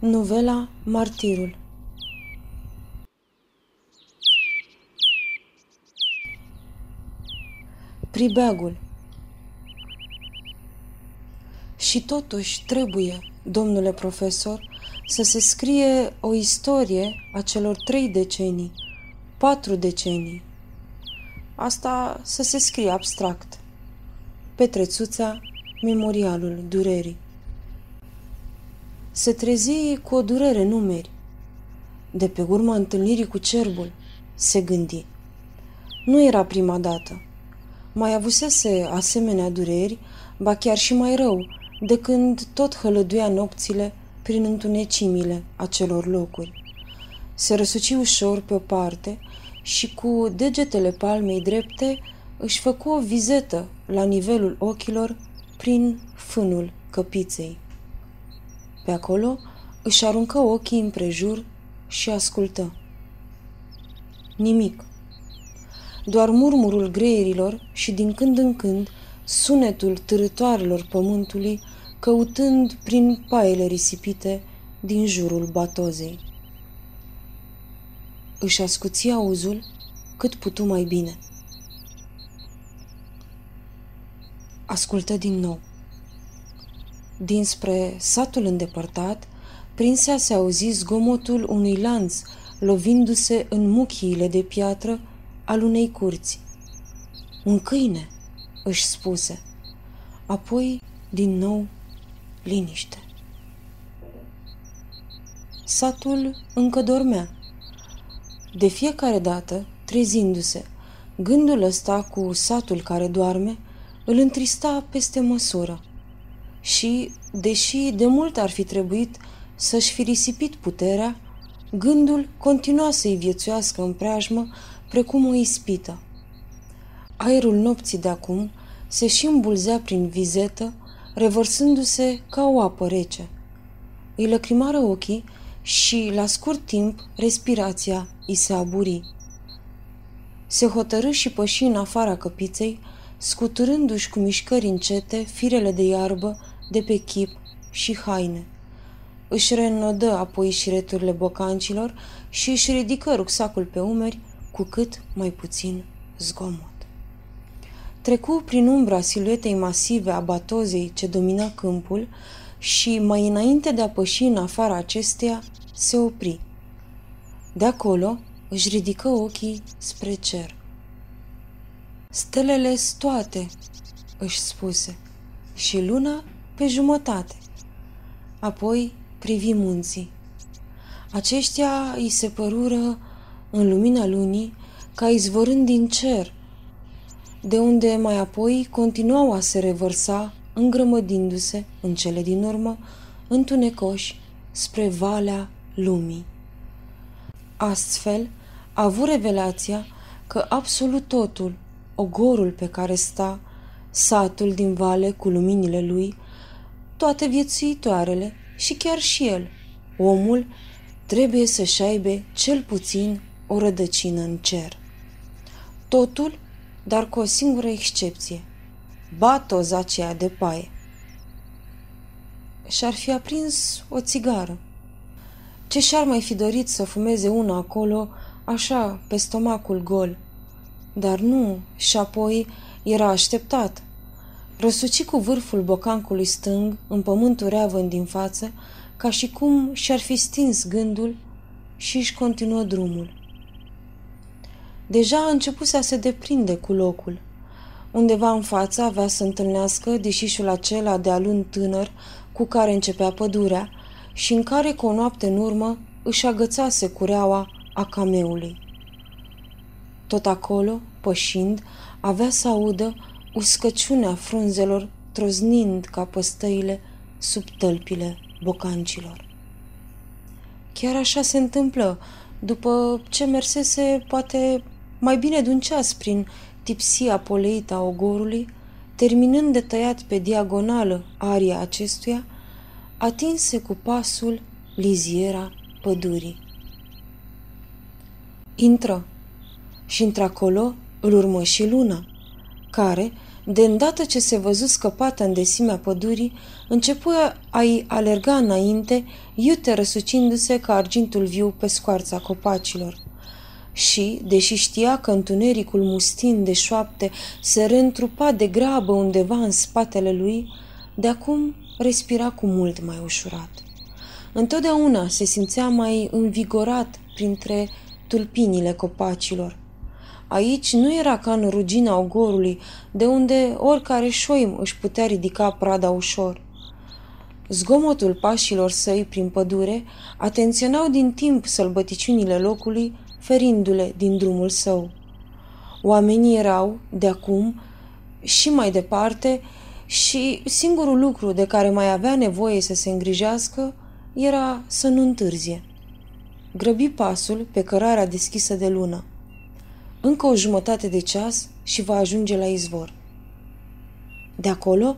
Novela Martirul Pribeagul Și totuși trebuie, domnule profesor, să se scrie o istorie a celor trei decenii, patru decenii. Asta să se scrie abstract. Petrețuța, memorialul durerii. Se trezi cu o durere numeri. De pe urma întâlnirii cu cerbul, se gândi. Nu era prima dată. Mai avusese asemenea dureri, ba chiar și mai rău, de când tot hălăduia nopțile prin întunecimile acelor locuri. Se răsuci ușor pe o parte și cu degetele palmei drepte își făcu o vizetă la nivelul ochilor prin fânul căpiței. Pe acolo își aruncă ochii împrejur și ascultă. Nimic. Doar murmurul greierilor și din când în când sunetul târătoarelor pământului căutând prin paiele risipite din jurul batozei. Își ascuți auzul cât putu mai bine. Ascultă din nou. Dinspre satul îndepărtat, prinse a se auzi zgomotul unui lanț lovindu-se în muchiile de piatră al unei curți. Un câine, își spuse. Apoi, din nou, liniște. Satul încă dormea. De fiecare dată, trezindu-se, gândul ăsta cu satul care doarme îl întrista peste măsură. Și, deși de mult ar fi trebuit să-și fi risipit puterea, gândul continua să-i viețuiască în preajmă precum o ispită. Aerul nopții de acum se și îmbulzea prin vizetă, revărsându-se ca o apă rece. Îi lăcrimară ochii și, la scurt timp, respirația îi se aburi. Se hotărâ și păși în afara căpiței, scuturându-și cu mișcări încete firele de iarbă de pe chip și haine. Își reînnodă apoi șireturile bocancilor și își ridică rucsacul pe umeri cu cât mai puțin zgomot. Trecu prin umbra siluetei masive a batozei ce domina câmpul și, mai înainte de a păși în afara acesteia, se opri. De acolo își ridică ochii spre cer. Stelele toate, își spuse, și luna pe jumătate. Apoi privi munții. Aceștia îi se părură în lumina lunii ca izvorând din cer, de unde mai apoi continuau a se revărsa, îngrămădindu-se, în cele din urmă, întunecoși, spre valea lumii. Astfel, a avut revelația că absolut totul, ogorul pe care sta, satul din vale cu luminile lui, toate viețuitoarele și chiar și el, omul, trebuie să-și aibă cel puțin o rădăcină în cer. Totul dar cu o singură excepție. Batoza aceea de paie. Și-ar fi aprins o țigară. Ce și-ar mai fi dorit să fumeze una acolo, așa, pe stomacul gol. Dar nu, și apoi era așteptat. Răsuci cu vârful bocancului stâng în pământul reavăn din față, ca și cum și-ar fi stins gândul și își continuă drumul. Deja a început să se deprinde cu locul. Undeva în față avea să întâlnească dișișul acela de alun tânăr cu care începea pădurea și în care cu o noapte în urmă își agățase cureaua a cameului. Tot acolo, pășind, avea să audă uscăciunea frunzelor troznind ca păstăile sub tălpile bocancilor. Chiar așa se întâmplă, după ce mersese poate mai bine de un ceas prin tipsia poleită a ogorului, terminând de tăiat pe diagonală aria acestuia, atinse cu pasul liziera pădurii. Intră și într-acolo îl urmă și luna, care, De îndată ce se văzu scăpată în desimea pădurii, începu a-i alerga înainte, iute răsucindu-se ca argintul viu pe scoarța copacilor. Și, deși știa că întunericul mustin de șoapte se reîntrupa de grabă undeva în spatele lui, de acum respira cu mult mai ușurat. Întotdeauna se simțea mai învigorat printre tulpinile copacilor. Aici nu era ca în rugina ogorului, de unde oricare șoim își putea ridica prada ușor. Zgomotul pașilor săi prin pădure atenționau din timp sălbăticiunile locului, ferindu-le din drumul său. Oamenii erau, de acum, și mai departe, și singurul lucru de care mai avea nevoie să se îngrijească era să nu întârzie. Grăbi pasul pe cărarea deschisă de lună. Încă o jumătate de ceas și va ajunge la izvor. De acolo,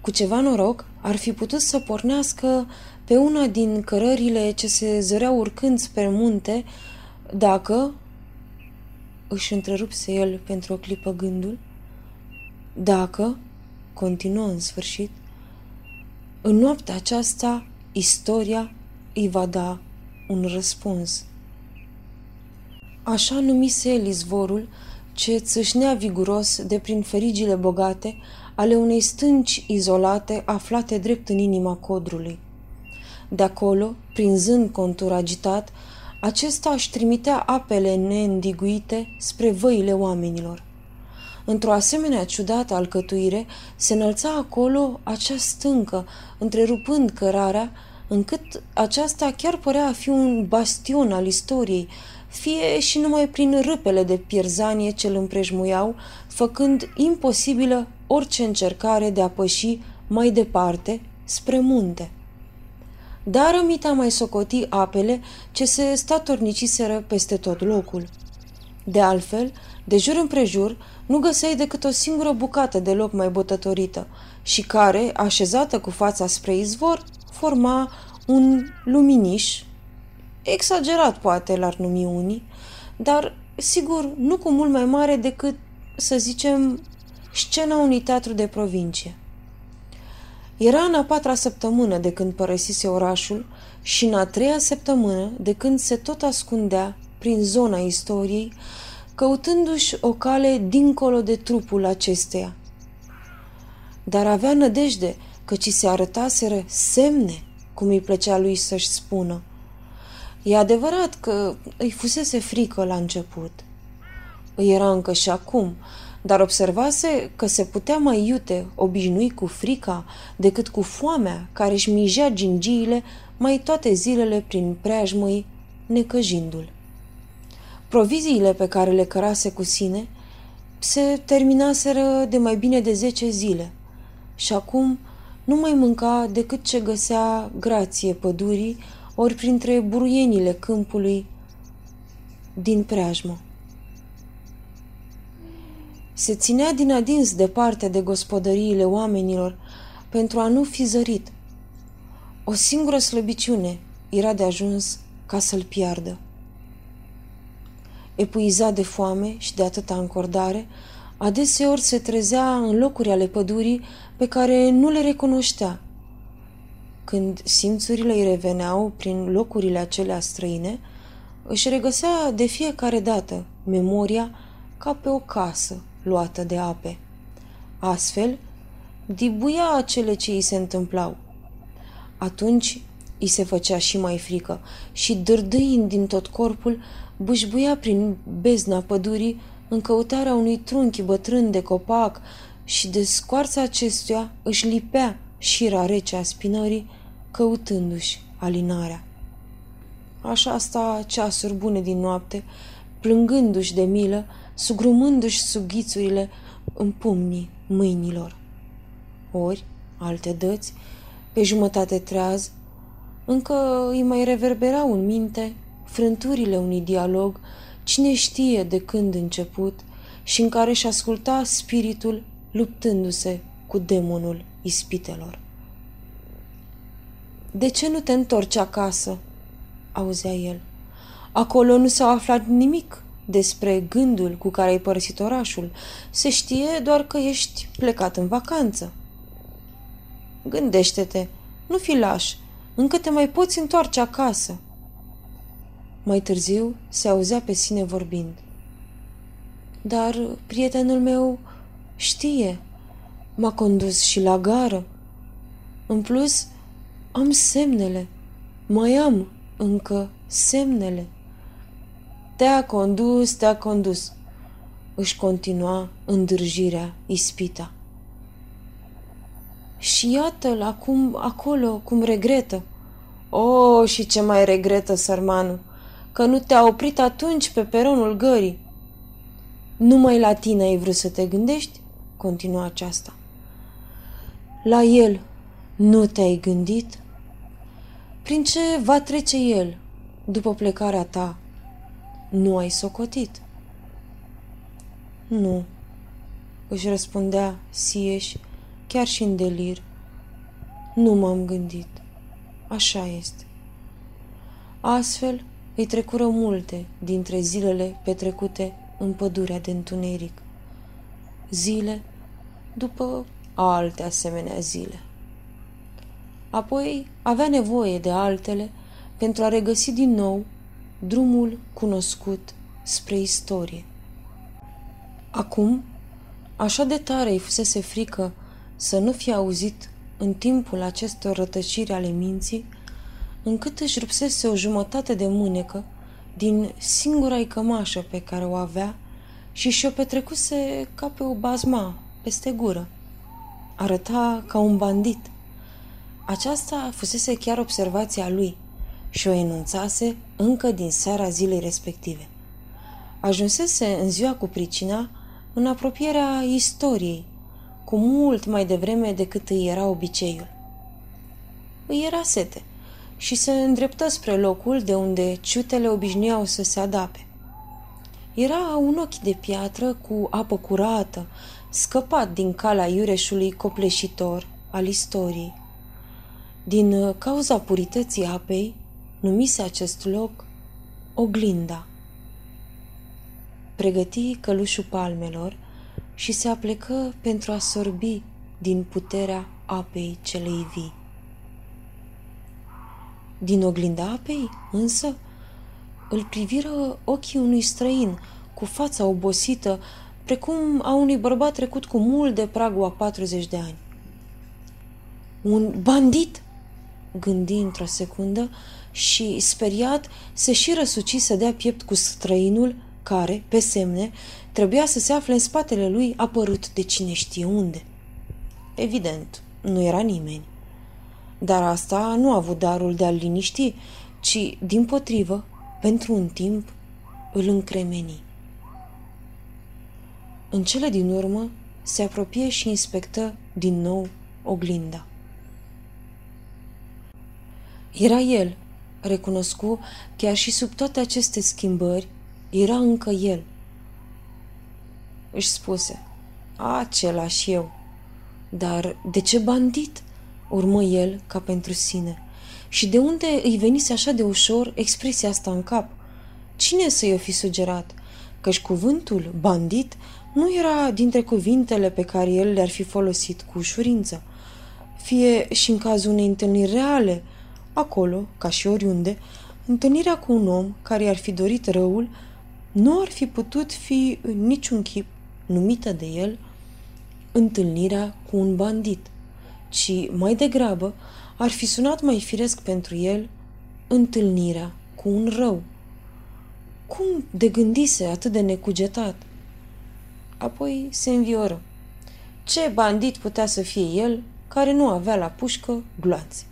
cu ceva noroc, ar fi putut să pornească pe una din cărările ce se zăreau urcând spre munte, dacă, își întrerupse el pentru o clipă gândul, dacă, continuă în sfârșit, în noaptea aceasta istoria îi va da un răspuns. Așa numise el izvorul ce țâșnea viguros de prin ferigile bogate ale unei stânci izolate aflate drept în inima codrului. De acolo, prinzând contur agitat, acesta își trimitea apele neîndiguite spre văile oamenilor. Într-o asemenea ciudată alcătuire, se înălța acolo acea stâncă, întrerupând cărarea, încât aceasta chiar părea a fi un bastion al istoriei, fie și numai prin râpele de pierzanie ce îl împrejmuiau, făcând imposibilă orice încercare de a păși mai departe spre munte. Dar rămita mai socoti apele ce se statorniciseră peste tot locul. De altfel, de jur împrejur, nu găseai decât o singură bucată de loc mai botătorită și care, așezată cu fața spre izvor, forma un luminiș, exagerat poate l-ar numi unii, dar sigur nu cu mult mai mare decât, să zicem, scena unui teatru de provincie. Era în a patra săptămână de când părăsise orașul și în a treia săptămână de când se tot ascundea prin zona istoriei, căutându-și o cale dincolo de trupul acesteia. Dar avea nădejde că ci se arătaseră semne, cum îi plăcea lui să-și spună. E adevărat că îi fusese frică la început. Îi era încă și acum, dar observase că se putea mai iute obișnui cu frica decât cu foamea care își mijea gingiile mai toate zilele prin preajmăi, necăjindu-l. Proviziile pe care le cărase cu sine se terminaseră de mai bine de zece zile și acum nu mai mânca decât ce găsea grație pădurii ori printre buruienile câmpului din preajmă. Se ținea din adins departe de gospodăriile oamenilor pentru a nu fi zărit. O singură slăbiciune era de ajuns ca să-l piardă. Epuizat de foame și de atâta încordare, adeseori se trezea în locuri ale pădurii pe care nu le recunoștea. Când simțurile îi reveneau prin locurile acelea străine, își regăsea de fiecare dată memoria ca pe o casă luată de ape. Astfel, dibuia acele ce îi se întâmplau. Atunci îi se făcea și mai frică și, dârdâind din tot corpul, bâșbuia prin bezna pădurii în căutarea unui trunchi bătrân de copac și de scoarța acestuia își lipea șira rece a spinării, căutându-și alinarea. Așa sta ceasuri bune din noapte, plângându-și de milă, sugrumându-și sughițurile în pumnii mâinilor. Ori, alte dăți, pe jumătate treaz, încă îi mai reverberau în minte frânturile unui dialog, cine știe de când început, și în care își asculta spiritul luptându-se cu demonul ispitelor. De ce nu te întorci acasă?" auzea el. Acolo nu s-a aflat nimic despre gândul cu care ai părăsit orașul. Se știe doar că ești plecat în vacanță. Gândește-te, nu fi laș, încă te mai poți întoarce acasă. Mai târziu se auzea pe sine vorbind. Dar prietenul meu știe, m-a condus și la gară. În plus, am semnele, mai am încă semnele. Te-a condus, te-a condus, își continua îndârjirea ispita. Și iată-l acum acolo cum regretă. O, oh, și ce mai regretă sărmanul, că nu te-a oprit atunci pe peronul gării. Numai la tine ai vrut să te gândești? Continua aceasta. La el nu te-ai gândit? Prin ce va trece el după plecarea ta? Nu ai socotit? Nu, își răspundea Sieș, chiar și în delir. Nu m-am gândit. Așa este. Astfel îi trecură multe dintre zilele petrecute în pădurea de întuneric. Zile după alte asemenea zile. Apoi avea nevoie de altele pentru a regăsi din nou drumul cunoscut spre istorie. Acum, așa de tare îi fusese frică să nu fie auzit în timpul acestor rătăciri ale minții, încât își rupsese o jumătate de mânecă din singura cămașă pe care o avea și și-o petrecuse ca pe o bazma, peste gură. Arăta ca un bandit. Aceasta fusese chiar observația lui și o enunțase încă din seara zilei respective. Ajunsese în ziua cu pricina în apropierea istoriei, cu mult mai devreme decât îi era obiceiul. Îi era sete și se îndreptă spre locul de unde ciutele obișnuiau să se adape. Era un ochi de piatră cu apă curată, scăpat din calea iureșului copleșitor al istoriei. Din cauza purității apei, numise acest loc Oglinda. Pregăti călușul palmelor și se aplecă pentru a sorbi din puterea apei celei vii. Din oglinda apei, însă, îl priviră ochii unui străin cu fața obosită, precum a unui bărbat trecut cu mult de pragul a 40 de ani. Un bandit? Gândi într-o secundă și, speriat, se și răsuci să dea piept cu străinul care, pe semne, trebuia să se afle în spatele lui apărut de cine știe unde. Evident, nu era nimeni. Dar asta nu a avut darul de a-l liniști, ci, din potrivă, pentru un timp, îl încremeni. În cele din urmă, se apropie și inspectă din nou oglinda. Era el, recunoscu, chiar și sub toate aceste schimbări, era încă el. Își spuse, același eu. Dar de ce bandit? Urmă el ca pentru sine. Și de unde îi venise așa de ușor expresia asta în cap? Cine să-i o fi sugerat? Căci cuvântul bandit nu era dintre cuvintele pe care el le-ar fi folosit cu ușurință. Fie și în cazul unei întâlniri reale, acolo, ca și oriunde, întâlnirea cu un om care i-ar fi dorit răul nu ar fi putut fi în niciun chip numită de el întâlnirea cu un bandit, ci mai degrabă ar fi sunat mai firesc pentru el întâlnirea cu un rău. Cum de gândise atât de necugetat? Apoi se învioră. Ce bandit putea să fie el care nu avea la pușcă gloanțe?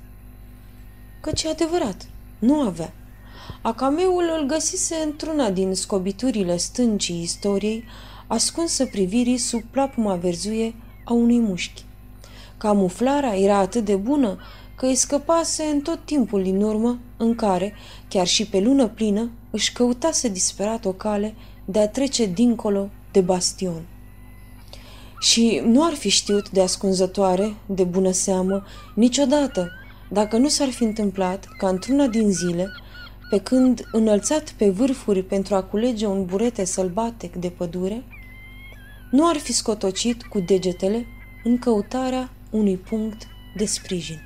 Căci e adevărat, nu avea. Acameul îl găsise într-una din scobiturile stâncii istoriei, ascunsă privirii sub plapuma verzuie a unui mușchi. Camuflarea era atât de bună că îi scăpase în tot timpul din urmă în care, chiar și pe lună plină, își căutase disperat o cale de a trece dincolo de bastion. Și nu ar fi știut de ascunzătoare, de bună seamă, niciodată, dacă nu s-ar fi întâmplat ca într-una din zile pe când, înălțat pe vârfuri pentru a culege un burete sălbatec de pădure, nu ar fi scotocit cu degetele în căutarea unui punct de sprijin.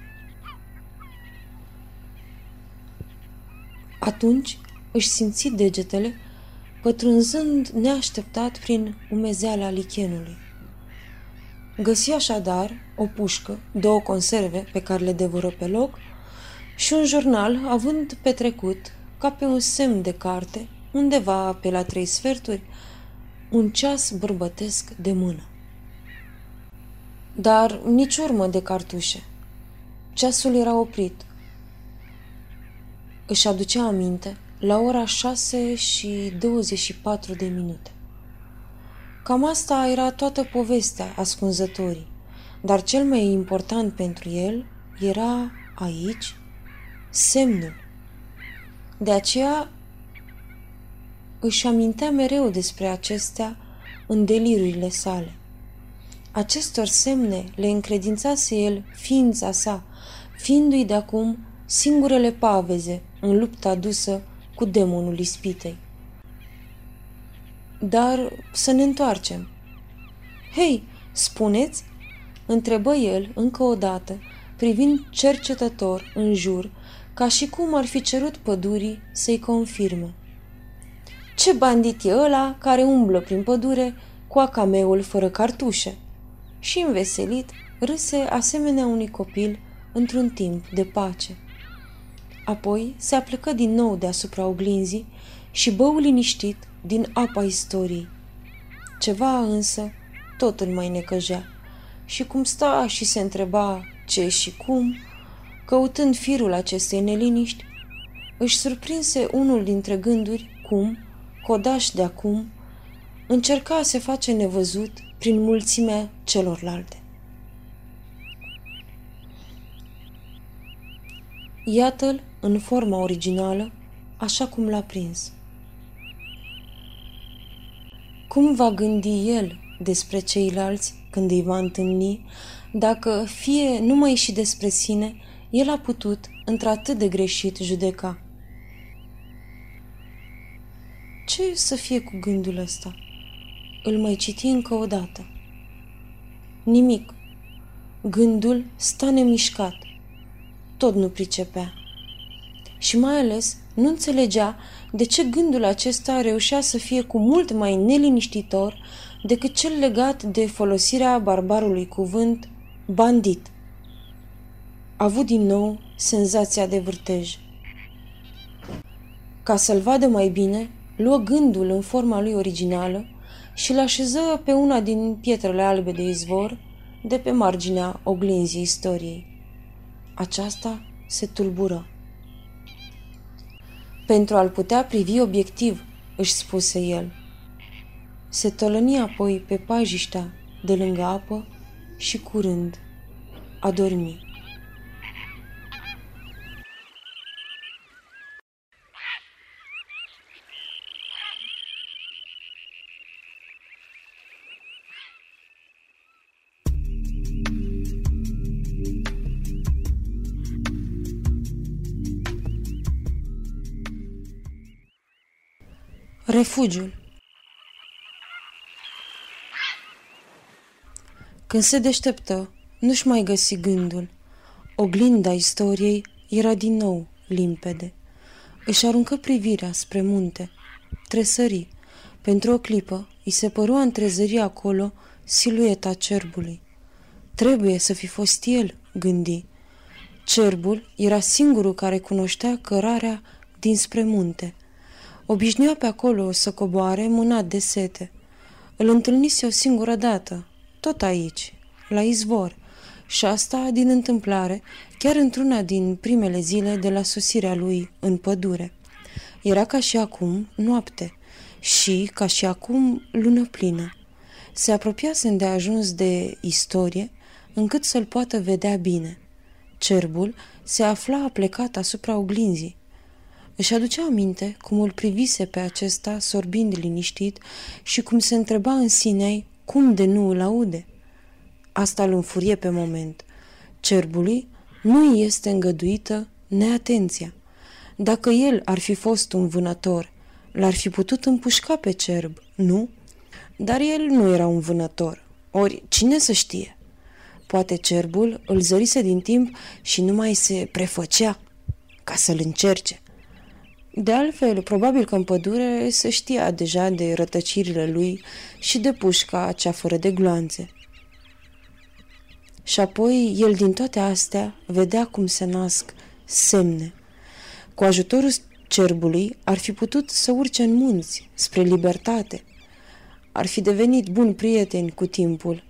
Atunci își simți degetele pătrunzând neașteptat prin umezeala lichenului. Găsi așadar o pușcă, două conserve pe care le devoră pe loc și un jurnal având petrecut, ca pe un semn de carte, undeva pe la trei sferturi, un ceas bărbătesc de mână. Dar nici urmă de cartușe. Ceasul era oprit. Își aducea aminte la ora 6 și 24 de minute. Cam asta era toată povestea ascunzătorii, dar cel mai important pentru el era aici semnul. De aceea își amintea mereu despre acestea în delirurile sale. Acestor semne le încredințase el ființa sa, fiindu-i de acum singurele paveze în lupta adusă cu demonul ispitei. Dar să ne întoarcem. Hei, spuneți? Întrebă el încă o dată, privind cercetător în jur, ca și cum ar fi cerut pădurii să-i confirme. Ce bandit e ăla care umblă prin pădure cu acameul fără cartușe? Și înveselit, râse asemenea unui copil într-un timp de pace. Apoi se aplecă din nou deasupra oglinzii și bău liniștit din apa istoriei. Ceva însă tot îl mai necăjea și cum sta și se întreba ce și cum, căutând firul acestei neliniști, își surprinse unul dintre gânduri cum, codaș de acum, încerca să se face nevăzut prin mulțimea celorlalte. Iată-l în forma originală, așa cum l-a prins. Cum va gândi el despre ceilalți când îi va întâlni, dacă fie numai și despre sine, el a putut, într-atât de greșit, judeca? Ce să fie cu gândul ăsta? Îl mai citi încă o dată. Nimic. Gândul sta nemișcat. Tot nu pricepea. Și mai ales nu înțelegea de ce gândul acesta reușea să fie cu mult mai neliniștitor decât cel legat de folosirea barbarului cuvânt bandit. A avut din nou senzația de vârtej. Ca să-l vadă mai bine, luă gândul în forma lui originală și l așeză pe una din pietrele albe de izvor de pe marginea oglinzii istoriei. Aceasta se tulbură. Pentru a-l putea privi obiectiv, își spuse el. Se tolăni apoi pe pajiștea de lângă apă și curând a dormit. Refugiul Când se deșteptă, nu-și mai găsi gândul. Oglinda istoriei era din nou limpede. Își aruncă privirea spre munte. Tresări. Pentru o clipă, îi se păru a întrezări acolo silueta cerbului. Trebuie să fi fost el, gândi. Cerbul era singurul care cunoștea cărarea dinspre munte – Obișnuia pe acolo să coboare mânat de sete. Îl întâlnise o singură dată, tot aici, la izvor, și asta din întâmplare, chiar într-una din primele zile de la sosirea lui în pădure. Era ca și acum noapte și, ca și acum, lună plină. Se apropiase de ajuns de istorie, încât să-l poată vedea bine. Cerbul se afla plecat asupra oglinzii. Își aducea aminte cum îl privise pe acesta sorbind liniștit și cum se întreba în sinei cum de nu îl aude. Asta îl înfurie pe moment. Cerbului nu îi este îngăduită neatenția. Dacă el ar fi fost un vânător, l-ar fi putut împușca pe cerb, nu? Dar el nu era un vânător. Ori, cine să știe? Poate cerbul îl zărise din timp și nu mai se prefăcea ca să-l încerce. De altfel, probabil că în pădure se știa deja de rătăcirile lui și de pușca cea fără de gloanțe. Și apoi, el din toate astea vedea cum se nasc semne. Cu ajutorul cerbului ar fi putut să urce în munți, spre libertate. Ar fi devenit buni prieteni cu timpul.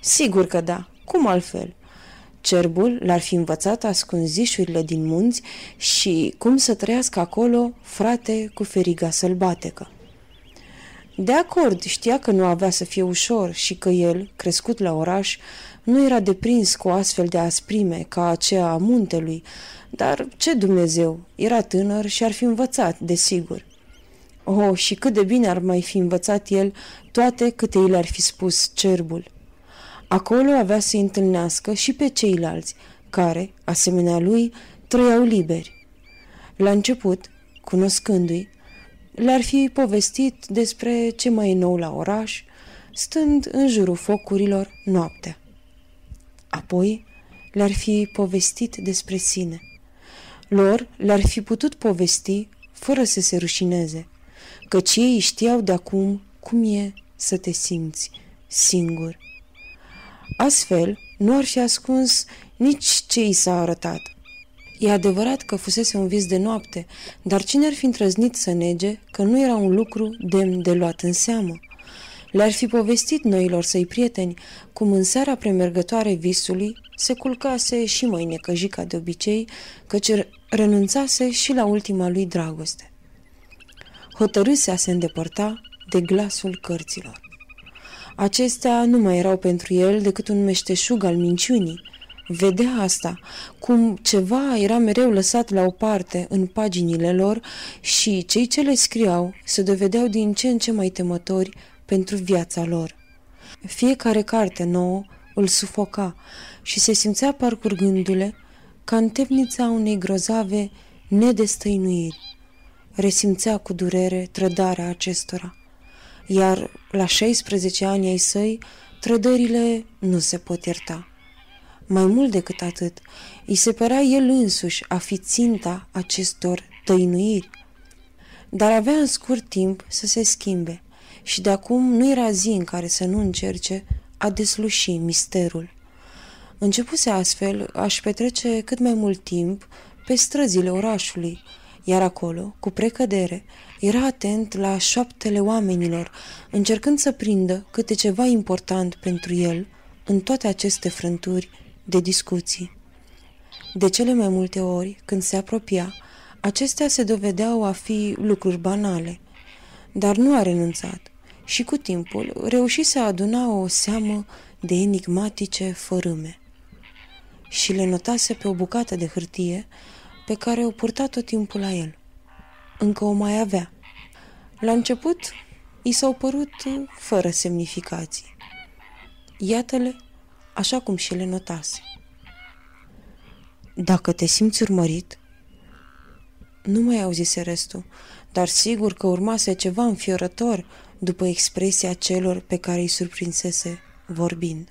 Sigur că da, cum altfel? Cerbul l-ar fi învățat ascunzișurile din munți și cum să trăiască acolo frate cu feriga sălbatecă. De acord, știa că nu avea să fie ușor și că el, crescut la oraș, nu era deprins cu astfel de asprime ca aceea a muntelui, dar ce Dumnezeu, era tânăr și ar fi învățat, desigur. Oh, și cât de bine ar mai fi învățat el toate câte i le-ar fi spus cerbul. Acolo avea să întâlnească și pe ceilalți, care, asemenea lui, trăiau liberi. La început, cunoscându-i, le-ar fi povestit despre ce mai e nou la oraș, stând în jurul focurilor noaptea. Apoi le-ar fi povestit despre sine. Lor le-ar fi putut povesti fără să se rușineze, căci ei știau de acum cum e să te simți singur. Astfel, nu ar fi ascuns nici ce i s-a arătat. E adevărat că fusese un vis de noapte, dar cine ar fi întrăznit să nege că nu era un lucru demn de luat în seamă? Le-ar fi povestit noilor săi prieteni cum în seara premergătoare visului se culcase și mai necăjica de obicei, căci renunțase și la ultima lui dragoste. Hotărâse a se îndepărta de glasul cărților. Acestea nu mai erau pentru el decât un meșteșug al minciunii. Vedea asta, cum ceva era mereu lăsat la o parte în paginile lor și cei ce le scriau se dovedeau din ce în ce mai temători pentru viața lor. Fiecare carte nouă îl sufoca și se simțea parcurgându-le ca în temnița unei grozave nedestăinuiri. Resimțea cu durere trădarea acestora iar la 16 ani ai săi, trădările nu se pot ierta. Mai mult decât atât, îi se părea el însuși a fi ținta acestor tăinuiri. Dar avea în scurt timp să se schimbe și de acum nu era zi în care să nu încerce a desluși misterul. Începuse astfel aș petrece cât mai mult timp pe străzile orașului, iar acolo, cu precădere, era atent la șoaptele oamenilor, încercând să prindă câte ceva important pentru el în toate aceste frânturi de discuții. De cele mai multe ori, când se apropia, acestea se dovedeau a fi lucruri banale, dar nu a renunțat și cu timpul reuși să aduna o seamă de enigmatice fărâme. Și le notase pe o bucată de hârtie pe care o purta tot timpul la el. Încă o mai avea. La început, i s-au părut fără semnificații. Iată-le așa cum și le notase. Dacă te simți urmărit, nu mai auzise restul, dar sigur că urmase ceva înfiorător după expresia celor pe care îi surprinsese vorbind.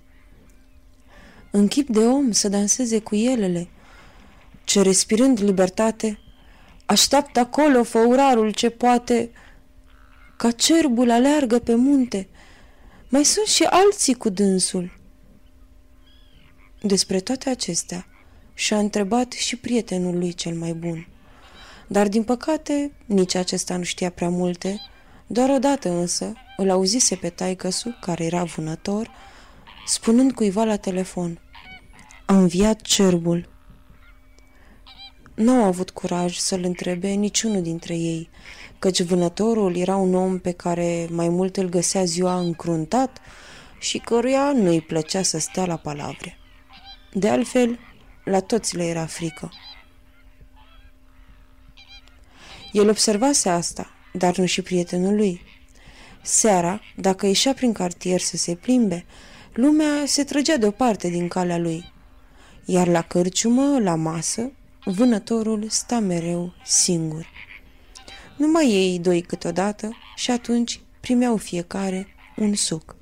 În chip de om să danseze cu elele, ce respirând libertate, așteaptă acolo făurarul ce poate, ca cerbul aleargă pe munte. Mai sunt și alții cu dânsul. Despre toate acestea și-a întrebat și prietenul lui cel mai bun. Dar, din păcate, nici acesta nu știa prea multe, doar odată însă îl auzise pe taicăsu, care era vânător, spunând cuiva la telefon. A înviat cerbul. Nu au avut curaj să-l întrebe niciunul dintre ei, căci vânătorul era un om pe care mai mult îl găsea ziua încruntat și căruia nu îi plăcea să stea la palavre. De altfel, la toți le era frică. El observase asta, dar nu și prietenul lui. Seara, dacă ieșea prin cartier să se plimbe, lumea se trăgea deoparte din calea lui. Iar la cărciumă, la masă, vânătorul sta mereu singur. Numai ei doi câteodată și atunci primeau fiecare un suc.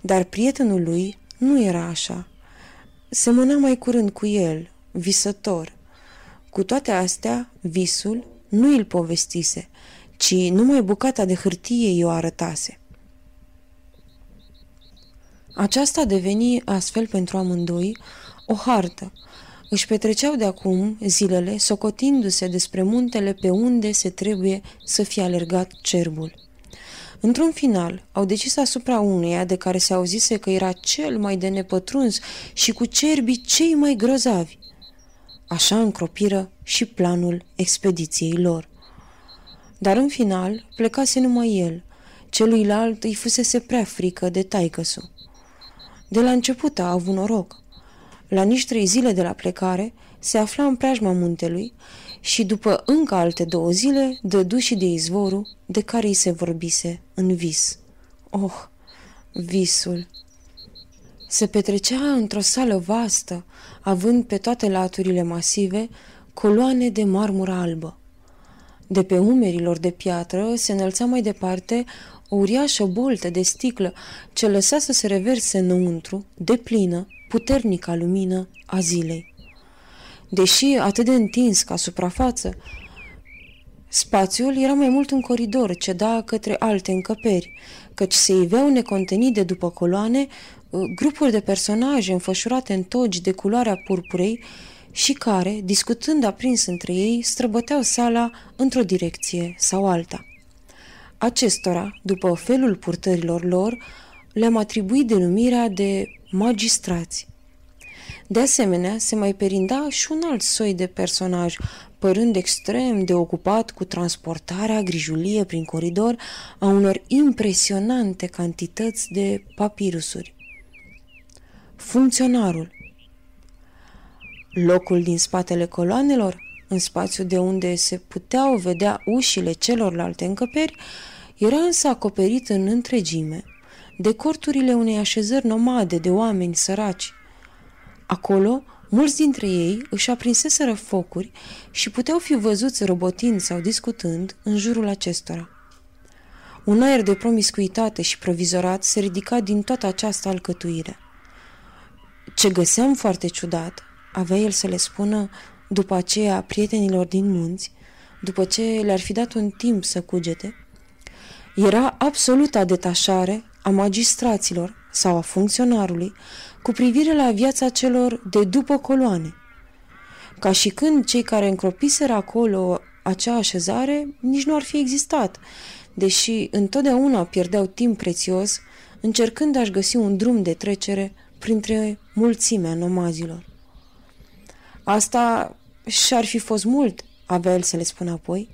Dar prietenul lui nu era așa. Semăna mai curând cu el, visător. Cu toate astea, visul nu îl povestise, ci numai bucata de hârtie i-o arătase. Aceasta deveni astfel pentru amândoi o hartă. Își petreceau de acum zilele socotindu-se despre muntele pe unde se trebuie să fie alergat cerbul. Într-un final, au decis asupra uneia de care se auzise că era cel mai de nepătruns și cu cerbii cei mai grozavi. Așa încropiră și planul expediției lor. Dar în final plecase numai el, celuilalt îi fusese prea frică de taicăsu. De la început a avut noroc. La nici trei zile de la plecare, se afla în preajma muntelui și după încă alte două zile dădu și de izvorul de care îi se vorbise în vis. Oh, visul! Se petrecea într-o sală vastă, având pe toate laturile masive coloane de marmură albă. De pe umerilor de piatră se înălța mai departe o uriașă boltă de sticlă ce lăsa să se reverse înăuntru, de plină, puternica lumină a zilei. Deși atât de întins ca suprafață, spațiul era mai mult un coridor ce da către alte încăperi, căci se iveau necontenit de după coloane uh, grupuri de personaje înfășurate în togi de culoarea purpurei și care, discutând aprins între ei, străbăteau sala într-o direcție sau alta. Acestora, după felul purtărilor lor, le-am atribuit denumirea de magistrați. De asemenea, se mai perinda și un alt soi de personaj, părând extrem de ocupat cu transportarea grijulie prin coridor a unor impresionante cantități de papirusuri. Funcționarul Locul din spatele coloanelor, în spațiu de unde se puteau vedea ușile celorlalte încăperi, era însă acoperit în întregime de corturile unei așezări nomade de oameni săraci. Acolo, mulți dintre ei își aprinseseră focuri și puteau fi văzuți robotind sau discutând în jurul acestora. Un aer de promiscuitate și provizorat se ridica din toată această alcătuire. Ce găseam foarte ciudat, avea el să le spună după aceea prietenilor din munți, după ce le-ar fi dat un timp să cugete, era absoluta detașare a magistraților sau a funcționarului cu privire la viața celor de după coloane. Ca și când cei care încropiseră acolo acea așezare nici nu ar fi existat, deși întotdeauna pierdeau timp prețios încercând a-și găsi un drum de trecere printre mulțimea nomazilor. Asta și-ar fi fost mult avea el să le spună apoi,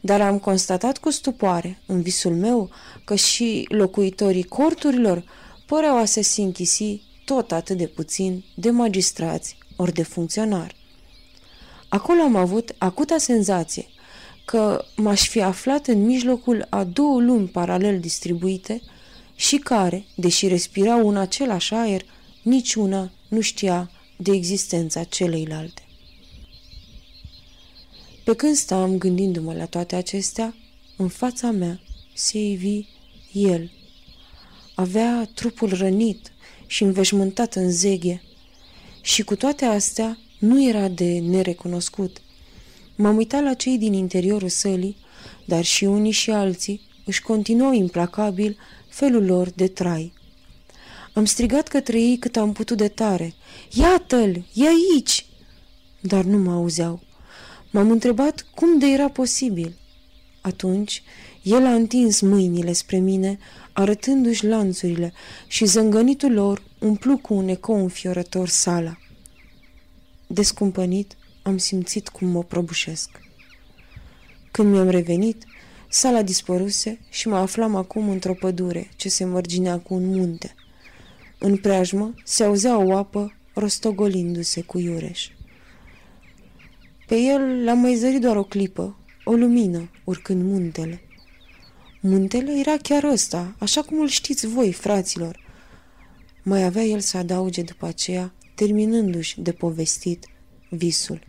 dar am constatat cu stupoare, în visul meu, că și locuitorii corturilor păreau a se închisi tot atât de puțin de magistrați ori de funcționari. Acolo am avut acuta senzație că m-aș fi aflat în mijlocul a două lumi paralel distribuite și care, deși respirau un același aer, niciuna nu știa de existența celeilalte. Pe când stam gândindu-mă la toate acestea, în fața mea se ivi el. Avea trupul rănit și înveșmântat în zeghe și cu toate astea nu era de nerecunoscut. M-am uitat la cei din interiorul sălii, dar și unii și alții își continuau implacabil felul lor de trai. Am strigat către ei cât am putut de tare. Iată-l! E aici! Dar nu mă auzeau. M-am întrebat cum de era posibil. Atunci, el a întins mâinile spre mine, arătându-și lanțurile și zângănitul lor umplu cu un ecou înfiorător sala. Descumpănit, am simțit cum mă prăbușesc. Când mi-am revenit, sala dispăruse și mă aflam acum într-o pădure ce se mărginea cu un munte. În preajmă se auzea o apă rostogolindu-se cu iureș. Pe el l-am mai zărit doar o clipă, o lumină, urcând muntele. Muntele era chiar ăsta, așa cum îl știți voi, fraților. Mai avea el să adauge după aceea, terminându-și de povestit visul.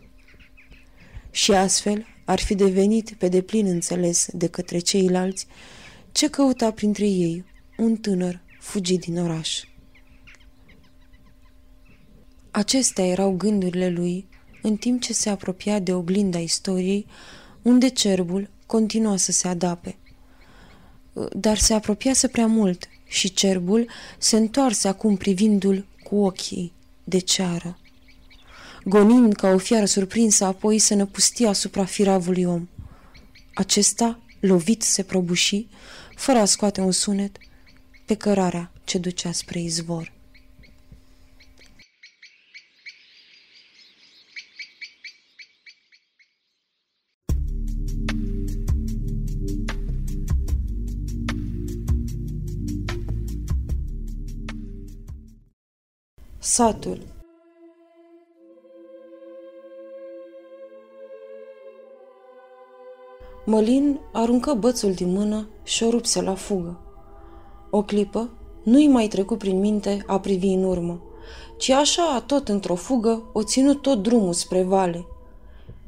și astfel ar fi devenit pe deplin înțeles de către ceilalți ce căuta printre ei un tânăr fugit din oraș. Acestea erau gândurile lui în timp ce se apropia de oglinda istoriei, unde cerbul continua să se adape. Dar se apropiase prea mult și cerbul se întoarse acum privindu-l cu ochii de ceară. Gonind ca o fiară surprinsă, apoi se năpustia asupra firavului om. Acesta, lovit, se prăbuși, fără a scoate un sunet, pe cărarea ce ducea spre izvor. Satul Mălin aruncă bățul din mână și o rupse la fugă. O clipă, nu-i mai trecut prin minte a privi în urmă, ci așa, tot într-o fugă, o ținut tot drumul spre vale.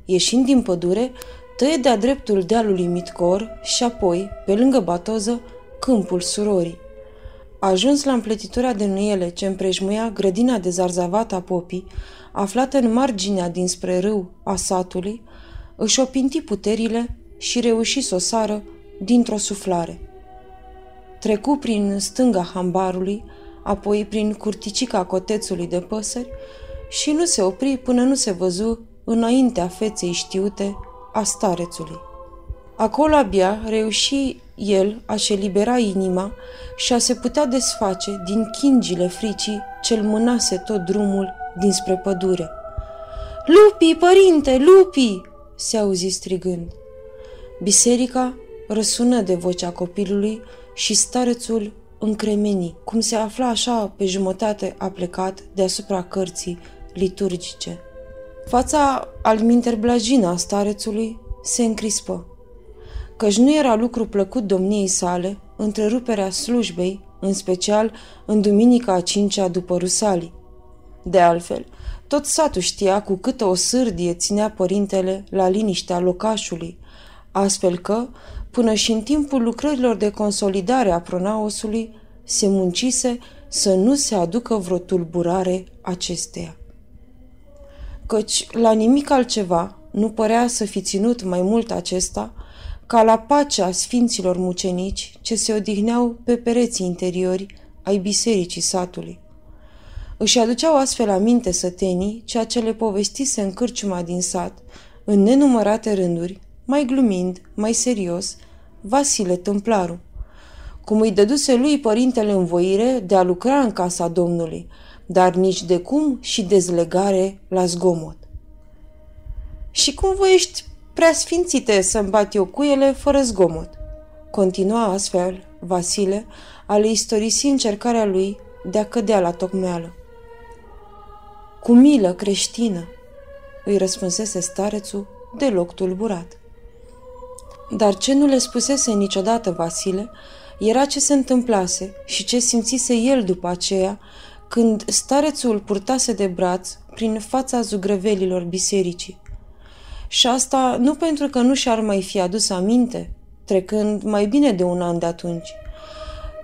Ieșind din pădure, tăie de-a dreptul dealului Mitcor și apoi, pe lângă Batoză, câmpul surorii. Ajuns la împletitura de nuiele ce împrejmuia grădina de zarzavata a popii, aflată în marginea dinspre râu a satului, își opinti puterile și reuși să o sară dintr-o suflare. Trecu prin stânga hambarului, apoi prin curticica cotețului de păsări și nu se opri până nu se văzu înaintea feței știute a starețului. Acolo abia reuși el a-și elibera inima și a se putea desface din chingile fricii ce-l mânase tot drumul dinspre pădure. Lupi, părinte, lupi!" se auzi strigând. Biserica răsună de vocea copilului și starețul încremeni, cum se afla așa pe jumătate a plecat deasupra cărții liturgice. Fața alminter blajină a starețului se încrispă, căci nu era lucru plăcut domniei sale întreruperea slujbei, în special în duminica a cincea după Rusalii. De altfel, tot satul știa cu câtă o sârdie ținea părintele la liniștea locașului, astfel că, până și în timpul lucrărilor de consolidare a pronaosului, se muncise să nu se aducă vreo tulburare acesteia. Căci la nimic altceva nu părea să fi ținut mai mult acesta ca la pacea sfinților mucenici ce se odihneau pe pereții interiori ai bisericii satului. Își aduceau astfel aminte sătenii ceea ce le povestise în cârciuma din sat, în nenumărate rânduri, mai glumind, mai serios, Vasile Tâmplaru, cum îi dăduse lui părintele învoire de a lucra în casa Domnului, dar nici de cum și dezlegare la zgomot. Și cum voiești prea sfințite să-mi bat eu cu ele fără zgomot. Continua astfel Vasile a le istorisi încercarea lui de a cădea la tocmeală. Cu milă creștină, îi răspunsese starețul deloc tulburat. Dar ce nu le spusese niciodată Vasile era ce se întâmplase și ce simțise el după aceea când starețul purtase de braț prin fața zugrăvelilor bisericii. Și asta nu pentru că nu și-ar mai fi adus aminte, trecând mai bine de un an de atunci,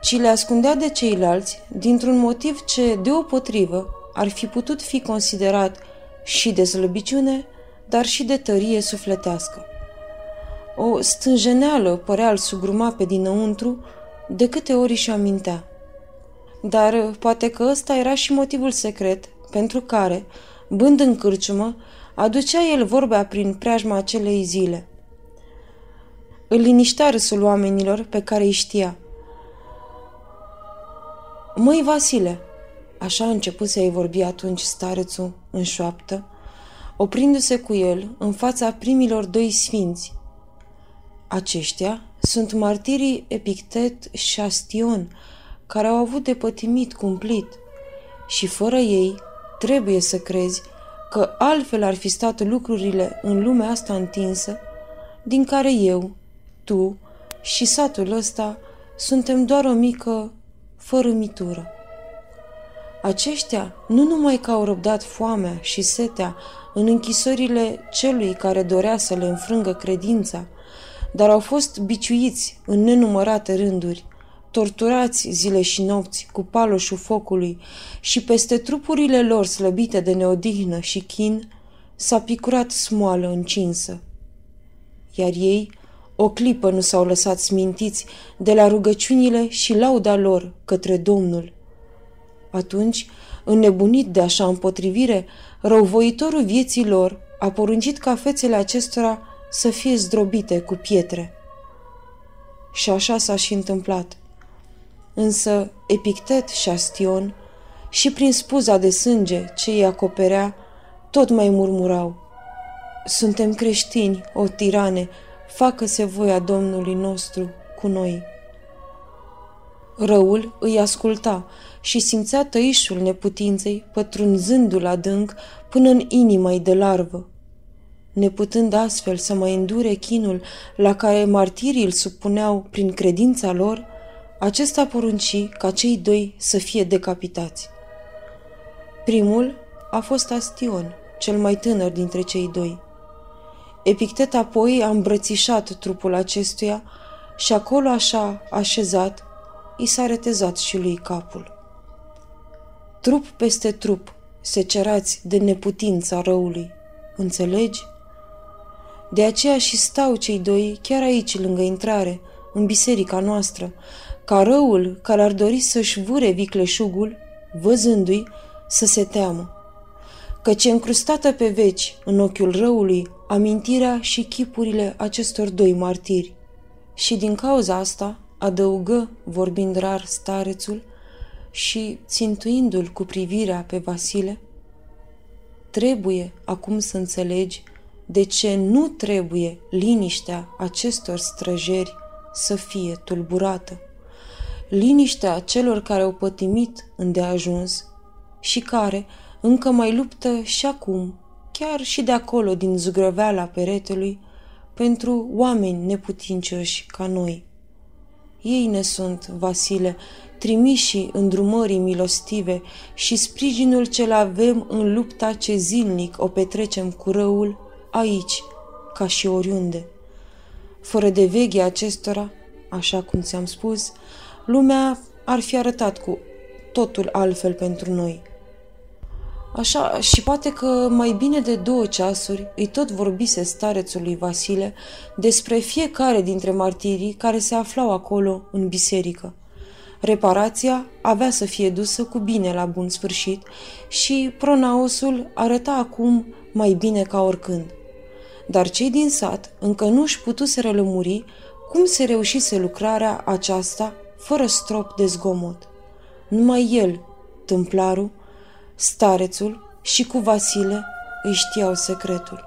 ci le ascundea de ceilalți dintr-un motiv ce, deopotrivă, ar fi putut fi considerat și de slăbiciune, dar și de tărie sufletească. O stânjeneală părea al sugruma pe dinăuntru de câte ori și amintea. Dar poate că ăsta era și motivul secret pentru care, bând în cârciumă, aducea el vorbea prin preajma acelei zile. Îl liniștea râsul oamenilor pe care îi știa. Măi, Vasile, așa a început să-i vorbi atunci starețul în șoaptă, oprindu-se cu el în fața primilor doi sfinți. Aceștia sunt martirii Epictet și Astion, care au avut de pătimit cumplit și fără ei trebuie să crezi că altfel ar fi stat lucrurile în lumea asta întinsă, din care eu, tu și satul ăsta suntem doar o mică fărâmitură. Aceștia nu numai că au răbdat foamea și setea în închisorile celui care dorea să le înfrângă credința, dar au fost biciuiți în nenumărate rânduri, torturați zile și nopți cu paloșul focului și peste trupurile lor slăbite de neodihnă și chin s-a picurat smoală încinsă. Iar ei o clipă nu s-au lăsat smintiți de la rugăciunile și lauda lor către Domnul. Atunci, înnebunit de așa împotrivire, răuvoitorul vieții lor a poruncit ca fețele acestora să fie zdrobite cu pietre. Și așa s-a și întâmplat. Însă Epictet și Astion, și prin spuza de sânge ce îi acoperea, tot mai murmurau. Suntem creștini, o tirane, facă-se voia Domnului nostru cu noi. Răul îi asculta și simțea tăișul neputinței pătrunzându-l adânc până în inima de larvă. Neputând astfel să mai îndure chinul la care martirii îl supuneau prin credința lor, acesta porunci ca cei doi să fie decapitați. Primul a fost Astion, cel mai tânăr dintre cei doi. Epictet apoi a îmbrățișat trupul acestuia și acolo așa așezat, i s-a retezat și lui capul. Trup peste trup se cerați de neputința răului, înțelegi? De aceea și stau cei doi chiar aici, lângă intrare, în biserica noastră, ca răul care ar dori să-și vâre vicleșugul, văzându-i, să se teamă. Căci e încrustată pe veci, în ochiul răului, amintirea și chipurile acestor doi martiri. Și din cauza asta, adăugă, vorbind rar starețul și țintuindu-l cu privirea pe Vasile, trebuie acum să înțelegi de ce nu trebuie liniștea acestor străjeri să fie tulburată. Liniștea celor care au pătimit îndeajuns și care încă mai luptă și acum, chiar și de acolo din zugrăveala peretelui, pentru oameni neputincioși ca noi. Ei ne sunt, Vasile, trimiși îndrumării milostive și sprijinul ce-l avem în lupta ce zilnic o petrecem cu răul, aici, ca și oriunde. Fără de veghea acestora, așa cum ți-am spus, lumea ar fi arătat cu totul altfel pentru noi. Așa, și poate că mai bine de două ceasuri îi tot vorbise starețul lui Vasile despre fiecare dintre martirii care se aflau acolo în biserică. Reparația avea să fie dusă cu bine la bun sfârșit și pronaosul arăta acum mai bine ca oricând. Dar cei din sat încă nu își putuseră lămuri cum se reușise lucrarea aceasta fără strop de zgomot. Numai el, tâmplarul, starețul și cu Vasile îi știau secretul.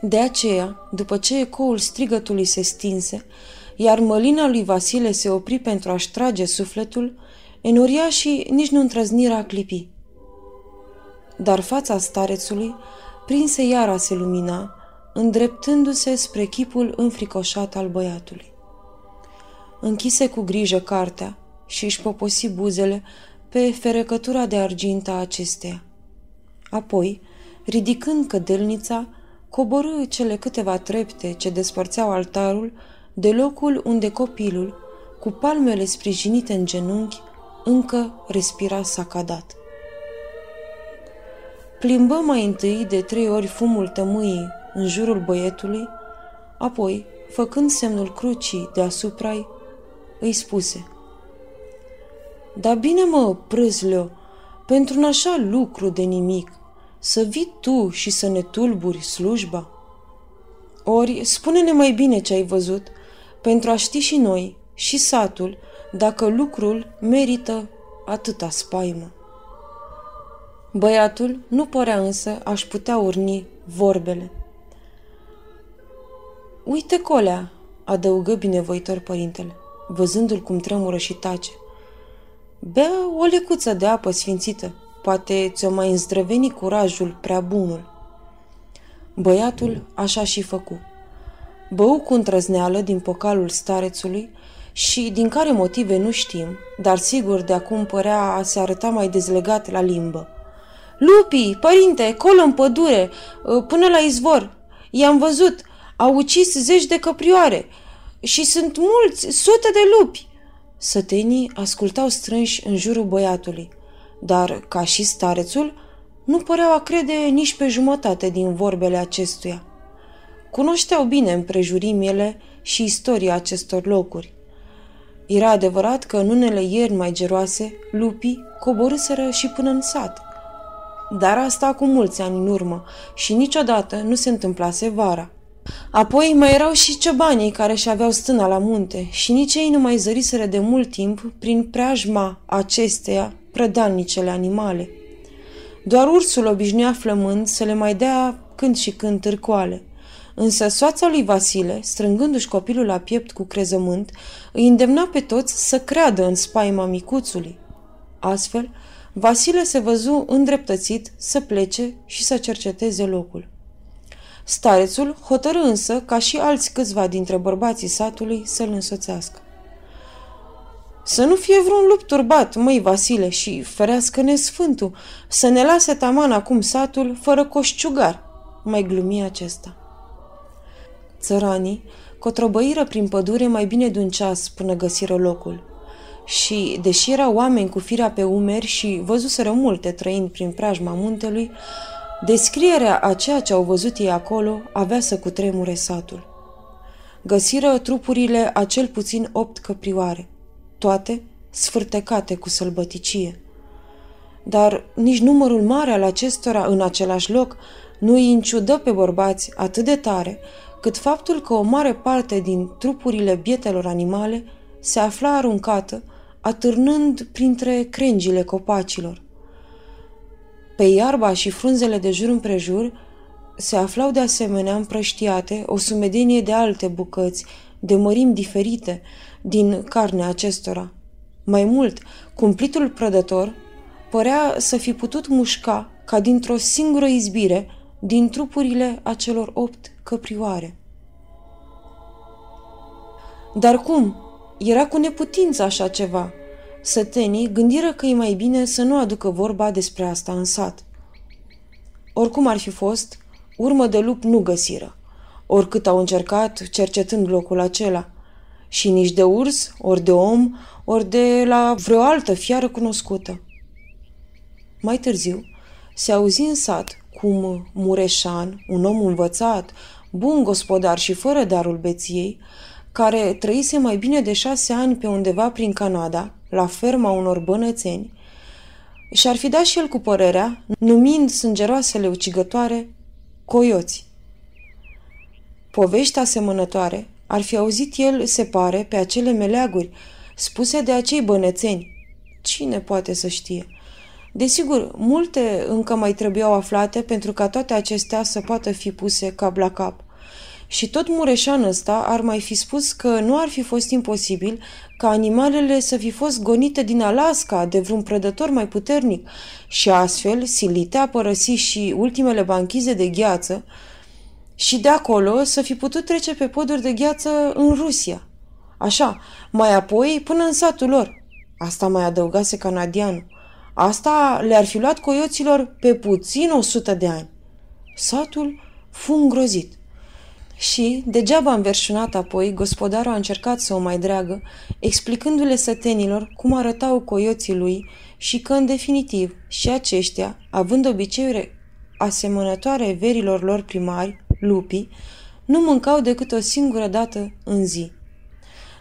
De aceea, după ce ecoul strigătului se stinse, iar mălina lui Vasile se opri pentru a-și trage sufletul, enoriașii nici nu întrăzniră a clipi. Dar fața starețului prinse iara se lumina, îndreptându-se spre chipul înfricoșat al băiatului. Închise cu grijă cartea și își poposi buzele pe ferecătura de argint a acesteia. Apoi, ridicând cădelnița, coborâ cele câteva trepte ce despărțeau altarul de locul unde copilul, cu palmele sprijinite în genunchi, încă respira sacadat. Plimbă mai întâi de trei ori fumul tămâii în jurul băietului, apoi, făcând semnul crucii deasupra îi spuse – dar bine mă, prâzleo, pentru un așa lucru de nimic, să vii tu și să ne tulburi slujba? Ori spune-ne mai bine ce ai văzut, pentru a ști și noi, și satul, dacă lucrul merită atâta spaimă. Băiatul nu părea însă aș putea urni vorbele. Uite colea, adăugă binevoitor părintele, văzându-l cum tremură și tace. Bea o lecuță de apă sfințită. Poate ți-o mai îndrăveni curajul prea bunul. Băiatul așa și făcu. Bău cu întrăzneală din pocalul starețului și din care motive nu știm, dar sigur de acum părea a se arăta mai dezlegat la limbă. Lupi, părinte, colo în pădure, ă, până la izvor. I-am văzut, au ucis zeci de căprioare și sunt mulți, sute de lupi. Sătenii ascultau strânși în jurul băiatului, dar, ca și starețul, nu păreau a crede nici pe jumătate din vorbele acestuia. Cunoșteau bine împrejurimile și istoria acestor locuri. Era adevărat că în unele ieri mai geroase, lupii coborâseră și până în sat. Dar asta cu mulți ani în urmă și niciodată nu se întâmplase vara. Apoi mai erau și ciobanii care și aveau stâna la munte și nici ei nu mai zăriseră de mult timp prin preajma acesteia prădalnicele animale. Doar ursul obișnuia flămând să le mai dea când și când târcoale. Însă soața lui Vasile, strângându-și copilul la piept cu crezământ, îi îndemna pe toți să creadă în spaima micuțului. Astfel, Vasile se văzu îndreptățit să plece și să cerceteze locul. Starețul hotărâ însă, ca și alți câțiva dintre bărbații satului, să-l însoțească. Să nu fie vreun lup turbat, măi Vasile, și ferească-ne sfântul, să ne lase taman acum satul fără coșciugar, mai glumi acesta. Țăranii cotrobăiră prin pădure mai bine de un ceas până găsiră locul. Și, deși erau oameni cu firea pe umeri și văzuseră multe trăind prin preajma muntelui, descrierea a ceea ce au văzut ei acolo avea să cutremure satul. Găsiră trupurile a cel puțin opt căprioare, toate sfârtecate cu sălbăticie. Dar nici numărul mare al acestora în același loc nu îi inciudă pe bărbați atât de tare cât faptul că o mare parte din trupurile bietelor animale se afla aruncată, atârnând printre crengile copacilor. Pe iarba și frunzele de jur împrejur se aflau de asemenea împrăștiate o sumedenie de alte bucăți, de mărimi diferite, din carnea acestora. Mai mult, cumplitul prădător părea să fi putut mușca ca dintr-o singură izbire din trupurile acelor opt căprioare. Dar cum? Era cu neputință așa ceva. Sătenii gândiră că e mai bine să nu aducă vorba despre asta în sat. Oricum ar fi fost, urmă de lup nu găsiră, oricât au încercat cercetând locul acela. Și nici de urs, ori de om, ori de la vreo altă fiară cunoscută. Mai târziu, se auzi în sat cum Mureșan, un om învățat, bun gospodar și fără darul beției, care trăise mai bine de șase ani pe undeva prin Canada, la ferma unor bănățeni, și-ar fi dat și el cu părerea, numind sângeroasele ucigătoare coioți. Povești asemănătoare ar fi auzit el, se pare, pe acele meleaguri, spuse de acei bănețeni. Cine poate să știe? Desigur, multe încă mai trebuiau aflate pentru ca toate acestea să poată fi puse cap la cap. Și tot Mureșan ăsta ar mai fi spus că nu ar fi fost imposibil ca animalele să fi fost gonite din Alaska de vreun prădător mai puternic și astfel silite a părăsi și ultimele banchize de gheață și de acolo să fi putut trece pe poduri de gheață în Rusia. Așa, mai apoi până în satul lor. Asta mai adăugase canadianul. Asta le-ar fi luat coioților pe puțin o sută de ani. Satul fu îngrozit. Și, degeaba înverșunat apoi, gospodarul a încercat să o mai dreagă, explicându-le sătenilor cum arătau coioții lui și că, în definitiv, și aceștia, având obiceiuri asemănătoare verilor lor primari, lupii, nu mâncau decât o singură dată în zi.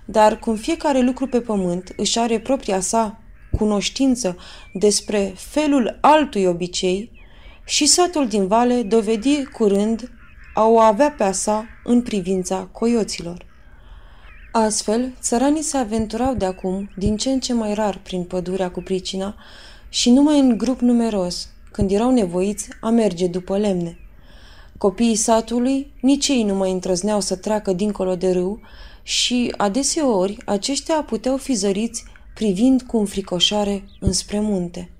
Dar cum fiecare lucru pe pământ își are propria sa cunoștință despre felul altui obicei, și satul din vale dovedi curând a o avea pe a sa în privința coioților. Astfel, țăranii se aventurau de acum din ce în ce mai rar prin pădurea cu pricina și numai în grup numeros, când erau nevoiți a merge după lemne. Copiii satului, nici ei nu mai întrăzneau să treacă dincolo de râu și, adeseori, aceștia puteau fi zăriți privind cu înfricoșare înspre munte.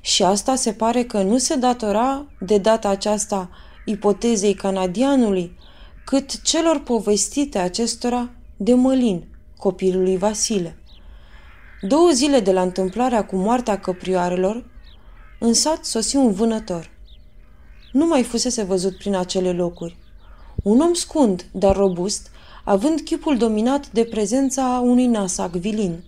Și asta se pare că nu se datora de data aceasta ipotezei canadianului, cât celor povestite acestora de Mălin, copilului Vasile. Două zile de la întâmplarea cu moartea căprioarelor, în sat sosi un vânător. Nu mai fusese văzut prin acele locuri. Un om scund, dar robust, având chipul dominat de prezența unui nasac vilin.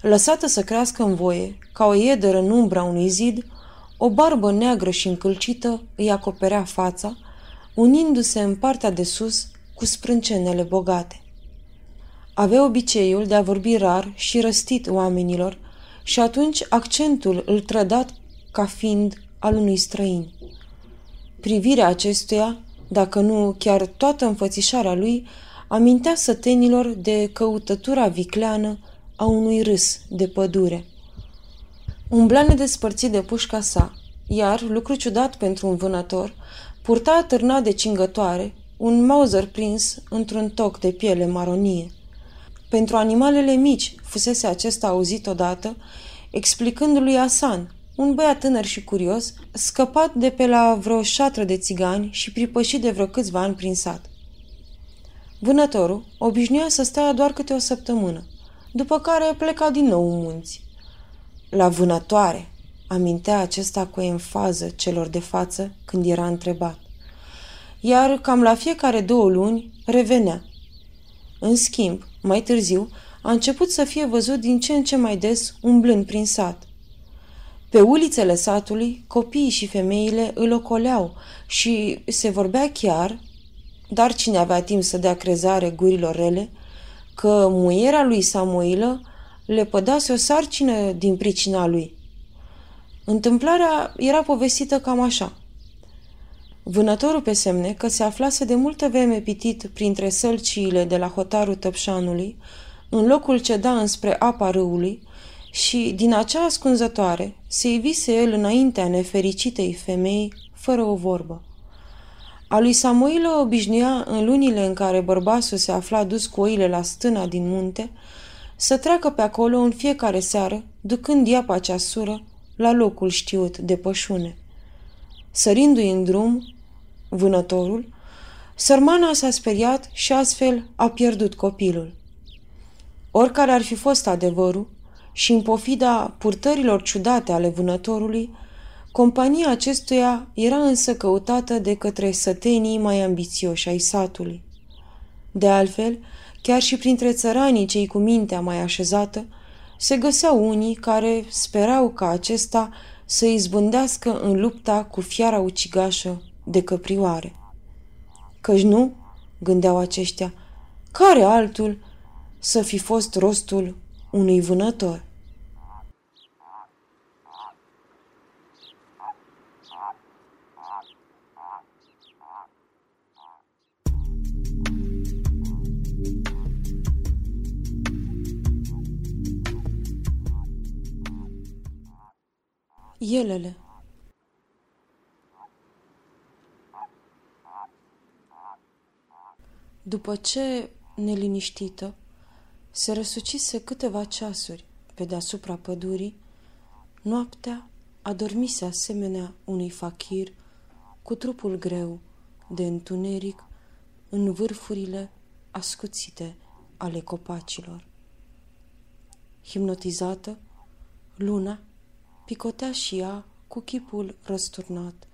Lăsată să crească în voie, ca o iederă în umbra unui zid, o barbă neagră și încălcită îi acoperea fața, unindu-se în partea de sus cu sprâncenele bogate. Avea obiceiul de a vorbi rar și răstit oamenilor și atunci accentul îl trădat ca fiind al unui străin. Privirea acestuia, dacă nu chiar toată înfățișarea lui, amintea sătenilor de căutătura vicleană a unui râs de pădure. Umbla nedespărțit de pușca sa, iar, lucru ciudat pentru un vânător, purta atârnat de cingătoare un mauser prins într-un toc de piele maronie. Pentru animalele mici fusese acesta auzit odată, explicând lui Asan, un băiat tânăr și curios, scăpat de pe la vreo șatră de țigani și pripășit de vreo câțiva ani prin sat. Vânătorul obișnuia să stea doar câte o săptămână, după care pleca din nou în munți. La vânătoare, amintea acesta cu enfază celor de față când era întrebat. Iar cam la fiecare două luni revenea. În schimb, mai târziu, a început să fie văzut din ce în ce mai des umblând prin sat. Pe ulițele satului, copiii și femeile îl ocoleau și se vorbea chiar, dar cine avea timp să dea crezare gurilor rele, că muierea lui Samoilă le pădase o sarcină din pricina lui. Întâmplarea era povestită cam așa. Vânătorul pe semne că se aflase de multă vreme pitit printre sălciile de la hotarul Tăpșanului, în locul ce da înspre apa râului, și din acea ascunzătoare se ivise el înaintea nefericitei femei, fără o vorbă. A lui Samuilă obișnuia în lunile în care bărbasul se afla dus cu oile la stâna din munte, să treacă pe acolo în fiecare seară, ducând iapa cea sură la locul știut de pășune. Sărindu-i în drum, vânătorul, sărmana s-a speriat și astfel a pierdut copilul. Oricare ar fi fost adevărul, și în pofida purtărilor ciudate ale vânătorului, compania acestuia era însă căutată de către sătenii mai ambițioși ai satului. De altfel, chiar și printre țăranii cei cu mintea mai așezată, se găseau unii care sperau ca acesta să izbândească în lupta cu fiara ucigașă de căprioare. Căci nu, gândeau aceștia, care altul să fi fost rostul unui vânător? Elele După ce, neliniștită, se răsucise câteva ceasuri pe deasupra pădurii, noaptea adormise asemenea unui fachir cu trupul greu de întuneric în vârfurile ascuțite ale copacilor. Hipnotizată, luna picotea și ea cu chipul răsturnat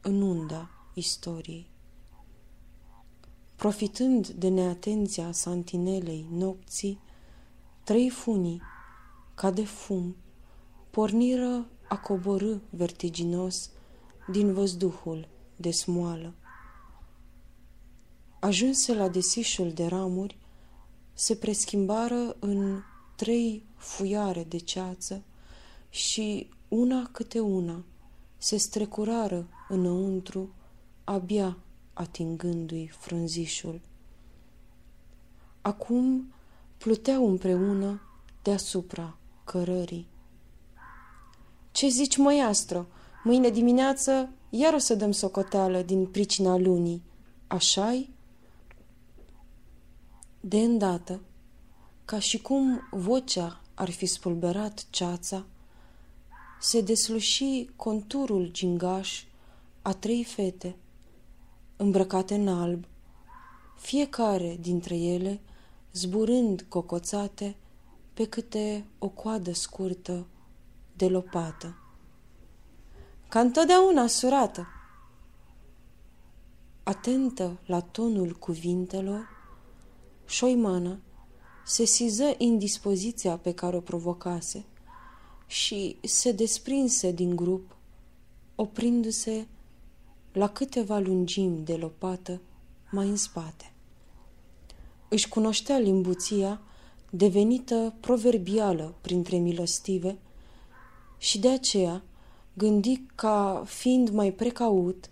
în unda istoriei. Profitând de neatenția santinelei nopții, trei funii, ca de fum, porniră a coborâ vertiginos din văzduhul de smoală. Ajunse la desișul de ramuri, se preschimbară în trei fuiare de ceață și una câte una se strecurară înăuntru, abia atingându-i frunzișul. Acum pluteau împreună deasupra cărării. Ce zici, măiastră? Mâine dimineață iar o să dăm socoteală din pricina lunii. Așa-i? De îndată, ca și cum vocea ar fi spulberat ceața, se desluși conturul gingaș a trei fete, îmbrăcate în alb, fiecare dintre ele zburând cocoțate pe câte o coadă scurtă de lopată. ca întotdeauna surată. Atentă la tonul cuvintelor, șoimana se siză indispoziția pe care o provocase și se desprinse din grup, oprindu-se la câteva lungimi de lopată mai în spate. Își cunoștea limbuția devenită proverbială printre milostive și de aceea gândi ca, fiind mai precaut,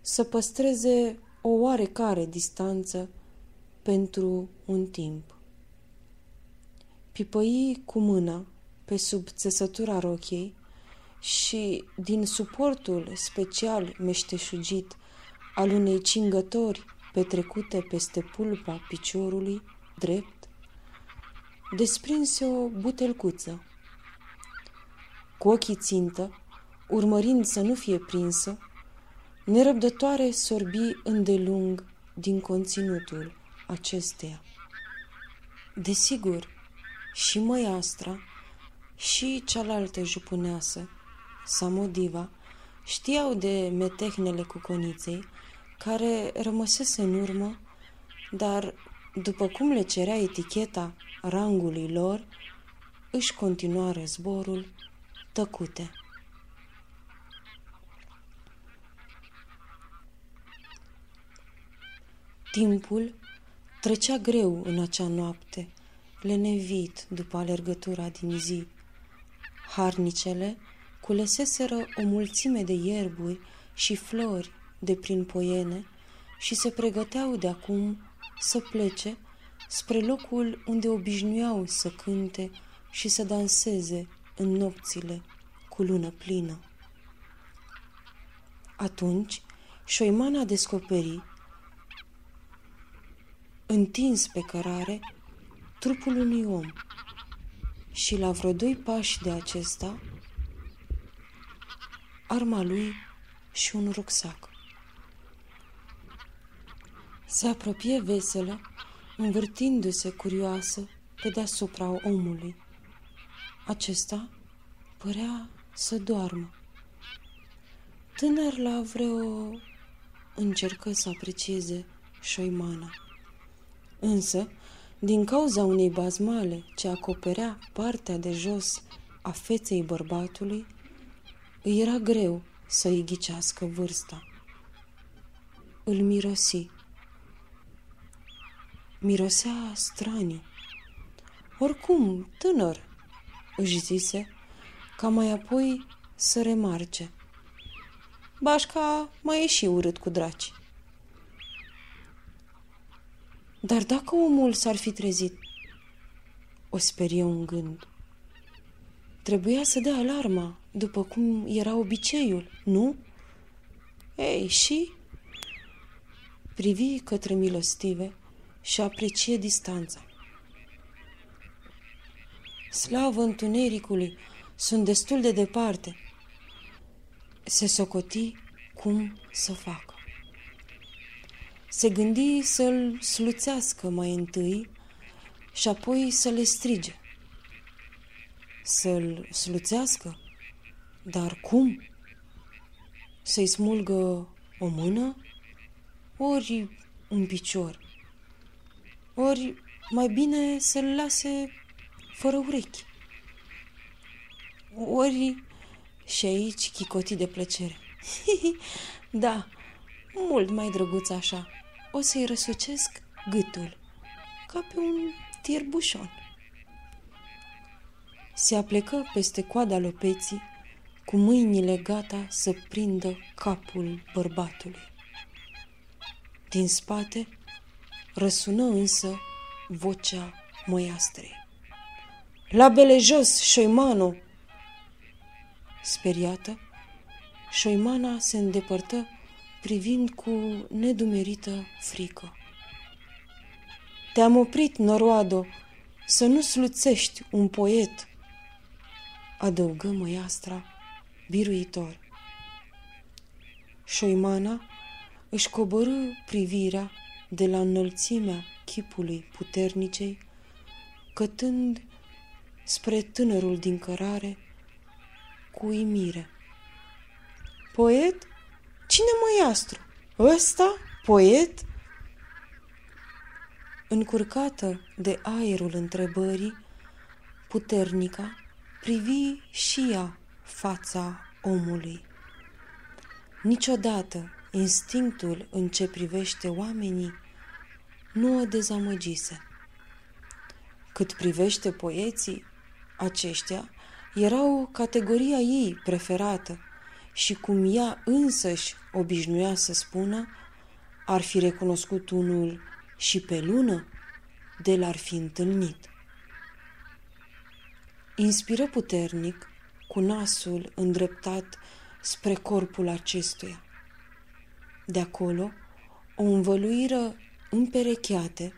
să păstreze o oarecare distanță pentru un timp. Pipăi cu mâna pe sub țesătura rochiei și din suportul special meșteșugit al unei cingători petrecute peste pulpa piciorului drept, desprinse o butelcuță. Cu ochii țintă, urmărind să nu fie prinsă, nerăbdătoare sorbi îndelung din conținutul acesteia. Desigur, și măiastra și cealaltă jupuneasă, Samodiva, știau de metehnele cu coniței, care rămăsese în urmă, dar, după cum le cerea eticheta rangului lor, își continuară zborul tăcute. Timpul trecea greu în acea noapte, lenevit după alergătura din zi. Harnicele culeseseră o mulțime de ierburi și flori de prin poiene și se pregăteau de acum să plece spre locul unde obișnuiau să cânte și să danseze în nopțile cu lună plină. Atunci, șoimana descoperi, întins pe cărare, trupul unui om și la vreo doi pași de acesta, arma lui și un rucsac. Se apropie veselă, învârtindu-se curioasă pe deasupra omului. Acesta părea să doarmă. Tânăr la vreo... încercă să aprecieze șoimana. Însă, din cauza unei bazmale ce acoperea partea de jos a feței bărbatului, îi era greu să-i ghicească vârsta. Îl mirosi. Mirosea straniu. Oricum, tânăr, își zise, ca mai apoi să remarce. Bașca mai e și urât cu draci. Dar dacă omul s-ar fi trezit, o sperie un gând. Trebuia să dea alarma, după cum era obiceiul, nu? Ei, și? Privi către milostive și aprecie distanța. Slavă întunericului, sunt destul de departe. Se socoti cum să facă. Se gândi să-l sluțească mai întâi și apoi să le strige. Să-l sluțească? Dar cum? Să-i smulgă o mână? Ori un picior? Ori mai bine să-l lase fără urechi? Ori și aici chicoti de plăcere. da, mult mai drăguț așa. O să-i răsucesc gâtul, ca pe un tierbușon. Se aplecă peste coada lopeții, cu mâinile gata să prindă capul bărbatului. Din spate răsună însă vocea măiastrei. La bele jos, șoimano! Speriată, șoimana se îndepărtă privind cu nedumerită frică. Te-am oprit, noroado, să nu sluțești un poet, adăugă măiastra biruitor. Șoimana își coborâ privirea de la înălțimea chipului puternicei, cătând spre tânărul din cărare cu uimire. Poet? Cine măiastru? Ăsta? Poet? Încurcată de aerul întrebării, puternica privi și ea fața omului. Niciodată instinctul în ce privește oamenii nu o dezamăgise. Cât privește poeții, aceștia erau categoria ei preferată și cum ea însăși obișnuia să spună, ar fi recunoscut unul și pe lună de l-ar fi întâlnit. Inspiră puternic, cu nasul îndreptat spre corpul acestuia. De acolo o învăluiră împerecheate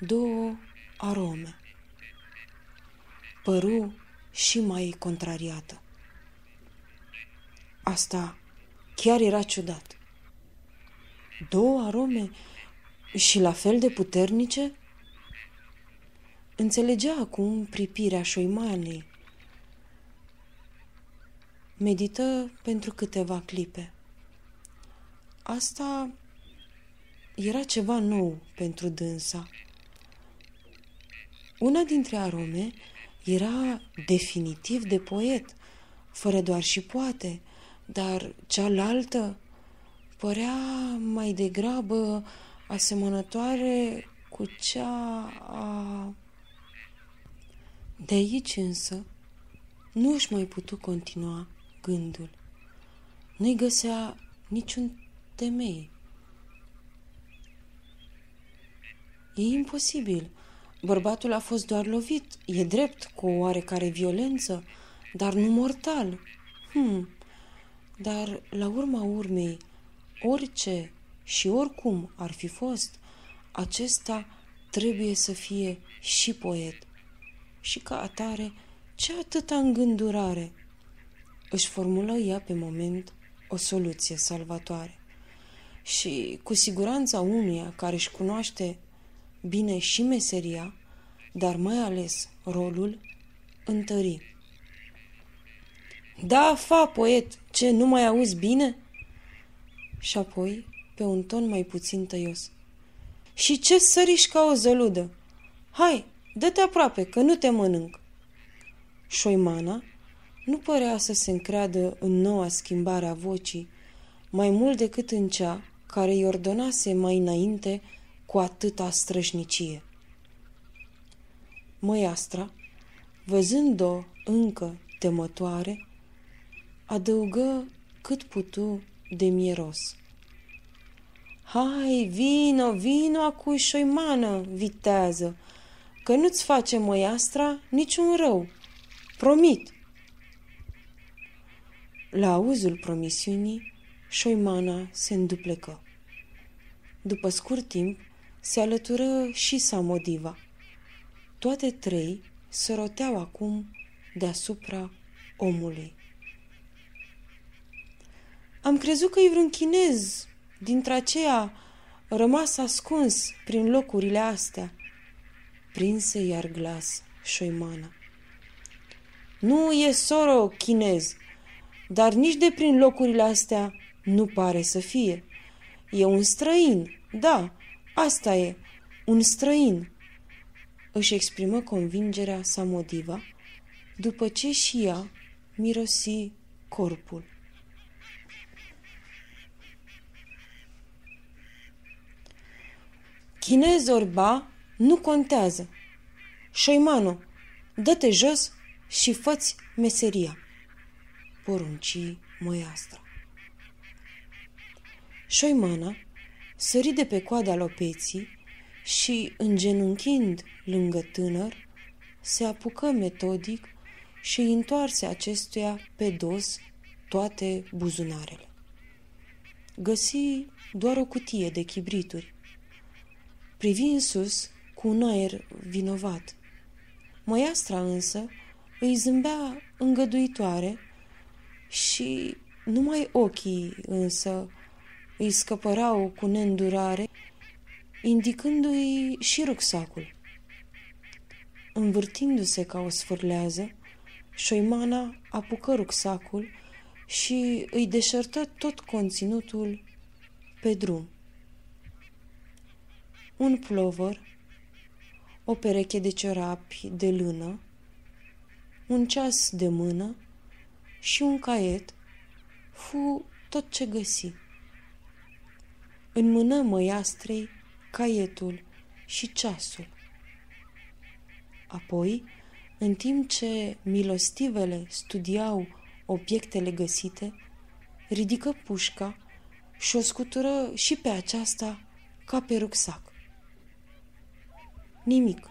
două arome. Păru și mai contrariată. Asta chiar era ciudat. Două arome și la fel de puternice? Înțelegea acum pripirea șoimanei. Medită pentru câteva clipe. Asta era ceva nou pentru dânsa. Una dintre arome era definitiv de poet, fără doar și poate, dar cealaltă părea mai degrabă asemănătoare cu cea a... De aici însă nu își mai putu continua gândul. Nu-i găsea niciun temei. E imposibil. Bărbatul a fost doar lovit, e drept, cu o oarecare violență, dar nu mortal. Hmm. Dar, la urma urmei, orice și oricum ar fi fost, acesta trebuie să fie și poet. Și ca atare, ce atâta îngândurare? Își formulă ea pe moment o soluție salvatoare. Și cu siguranța unuia care își cunoaște bine și meseria, dar mai ales rolul, întări. Da, fa, poet, ce, nu mai auzi bine? Și apoi, pe un ton mai puțin tăios. Și ce săriși ca o zăludă? Hai, dă-te aproape, că nu te mănânc. Șoimana nu părea să se încreadă în noua schimbare a vocii, mai mult decât în cea care îi ordonase mai înainte cu atâta strășnicie. Măiastra, văzând-o încă temătoare, adăugă cât putu de mieros. Hai, vino, vino acu șoimană, vitează, că nu-ți face măiastra niciun rău. Promit. La auzul promisiunii, șoimana se înduplecă. După scurt timp, se alătură și Samodiva. Toate trei se roteau acum deasupra omului. Am crezut că e vreun chinez dintre aceea rămas ascuns prin locurile astea. Prinse iar glas șoimana. Nu e soro chinez, dar nici de prin locurile astea nu pare să fie. E un străin, da, asta e, un străin. Își exprimă convingerea Samodiva, după ce și ea mirosi corpul. Chinez orba nu contează. Șoimano, dă-te jos și făți meseria, porunci măiastra. Șoimana sări de pe coada lopeții și, îngenunchind lângă tânăr, se apucă metodic și îi întoarse acestuia pe dos toate buzunarele. Găsi doar o cutie de chibrituri. Privi în sus cu un aer vinovat. Măiastra însă îi zâmbea îngăduitoare și numai ochii însă îi scăpărau cu neîndurare, indicându-i și rucsacul. Învârtindu-se ca o sfârlează, șoimana apucă rucsacul și îi deșertă tot conținutul pe drum. Un plover, o pereche de ciorapi de lână, un ceas de mână și un caiet fu tot ce găsi. În mână măiastrei caietul și ceasul. Apoi, în timp ce milostivele studiau obiectele găsite, ridică pușca și o scutură și pe aceasta ca pe rucsac. Nimic.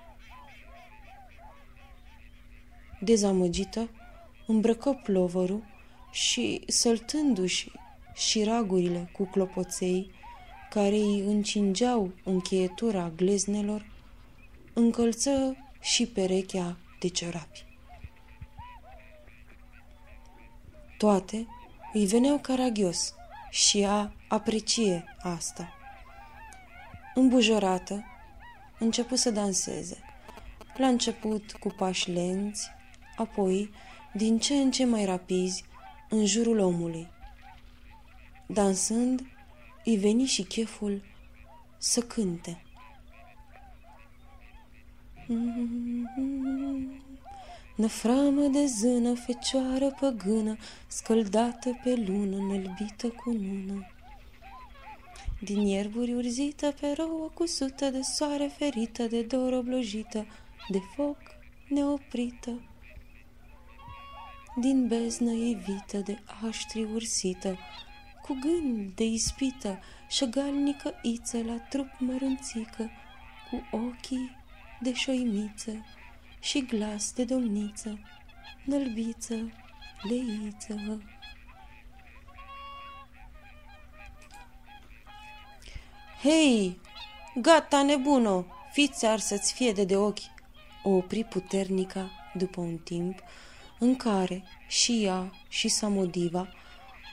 Dezamăgită, îmbrăcă plovărul și, săltându-și și ragurile cu clopoței care îi încingeau încheietura gleznelor, încălță și perechea de ciorapi. Toate îi veneau caragios și ea aprecie asta. Îmbujorată, început să danseze. La început cu pași lenți, apoi, din ce în ce mai rapizi, în jurul omului. Dansând, îi veni și cheful să cânte. Năframă de zână, fecioară păgână, scăldată pe lună, înălbită cu nună. Din ierburi urzită pe rouă cusută, de soare ferită, de dor oblojită, de foc neoprită. Din beznă evită, de aștri ursită, cu gând de ispită, șăgalnică iță la trup mărunțică, cu ochii de șoimiță și glas de domniță, nălbiță, leiță. Hei, gata nebuno, fiți ar să-ți fie de de ochi, o opri puternica după un timp în care și ea și Samodiva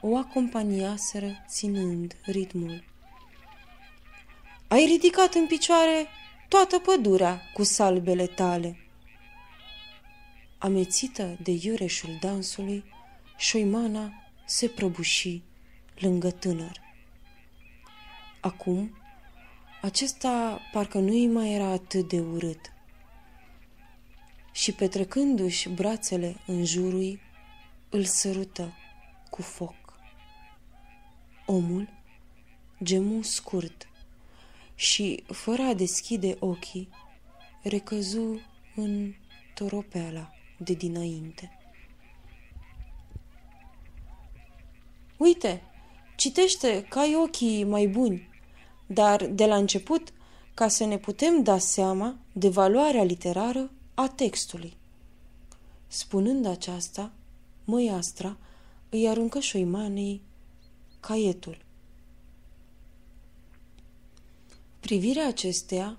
o acompaniaseră ținând ritmul. Ai ridicat în picioare toată pădurea cu salbele tale. Amețită de iureșul dansului, șoimana se prăbuși lângă tânăr. Acum, acesta parcă nu-i mai era atât de urât. Și petrecându-și brațele în jurul, îl sărută cu foc. Omul gemu scurt și, fără a deschide ochii, recăzu în toropeala de dinainte. Uite, citește că ai ochii mai buni, dar de la început, ca să ne putem da seama de valoarea literară a textului. Spunând aceasta, măiastra îi aruncă șoimanei caietul. Privirea acesteia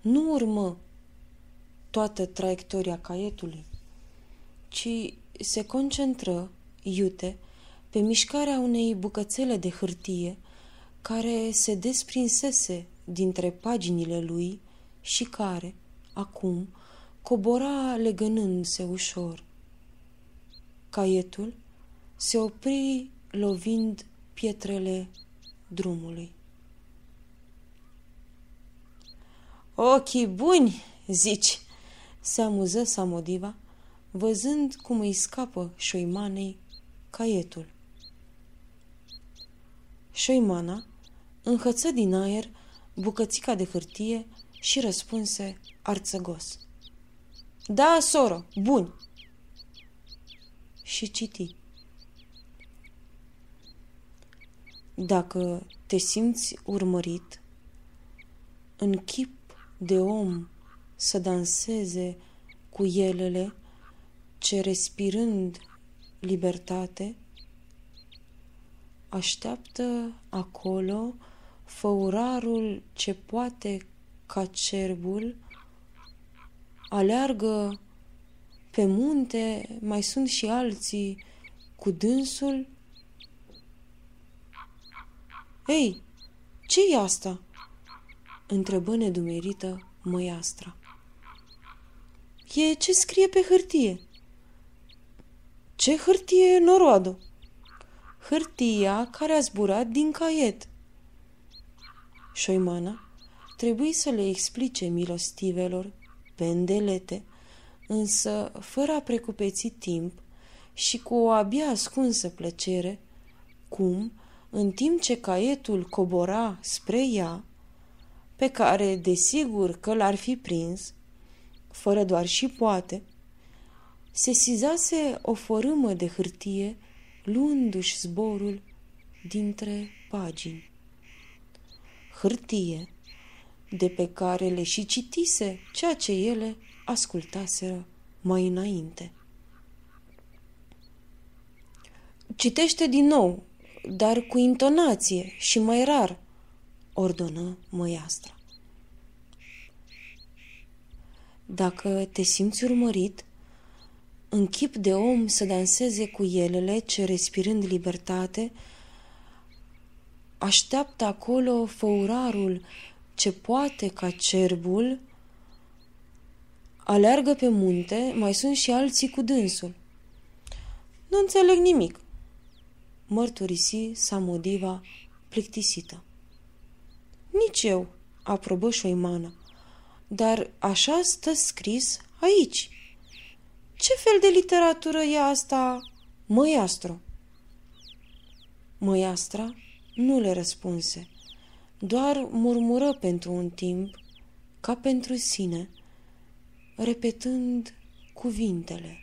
nu urmă toată traiectoria caietului, ci se concentră, iute, pe mișcarea unei bucățele de hârtie care se desprinsese dintre paginile lui și care, acum, cobora legănându-se ușor. Caietul se opri lovind pietrele drumului. Ochii buni, zici, se amuză Samodiva, văzând cum îi scapă șoimanei caietul. Șoimana înhăță din aer bucățica de hârtie și răspunse arțăgos. Da, soro, bun. Și citi. Dacă te simți urmărit, în chip de om să danseze cu elele ce respirând libertate, așteaptă acolo făurarul ce poate ca cerbul, aleargă pe munte, mai sunt și alții cu dânsul. Ei, ce e asta? întrebă nedumerită măiastra. E ce scrie pe hârtie. Ce hârtie, noroado? hârtia care a zburat din caiet. Șoimana trebuie să le explice milostivelor, pendelete, însă fără a precupeți timp și cu o abia ascunsă plăcere, cum, în timp ce caietul cobora spre ea, pe care, desigur că l-ar fi prins, fără doar și poate, se sizase o fărâmă de hârtie, luându-și zborul dintre pagini. Hârtie de pe care le și citise ceea ce ele ascultaseră mai înainte. Citește din nou, dar cu intonație și mai rar, ordonă măiastra. Dacă te simți urmărit, în chip de om să danseze cu elele ce, respirând libertate, așteaptă acolo făurarul ce poate ca cerbul, aleargă pe munte, mai sunt și alții cu dânsul. Nu înțeleg nimic, mărturisi Samodiva plictisită. Nici eu, aprobă șoimană, dar așa stă scris aici. Ce fel de literatură e asta, măiastru? Măiastra nu le răspunse, doar murmură pentru un timp, ca pentru sine, repetând cuvintele.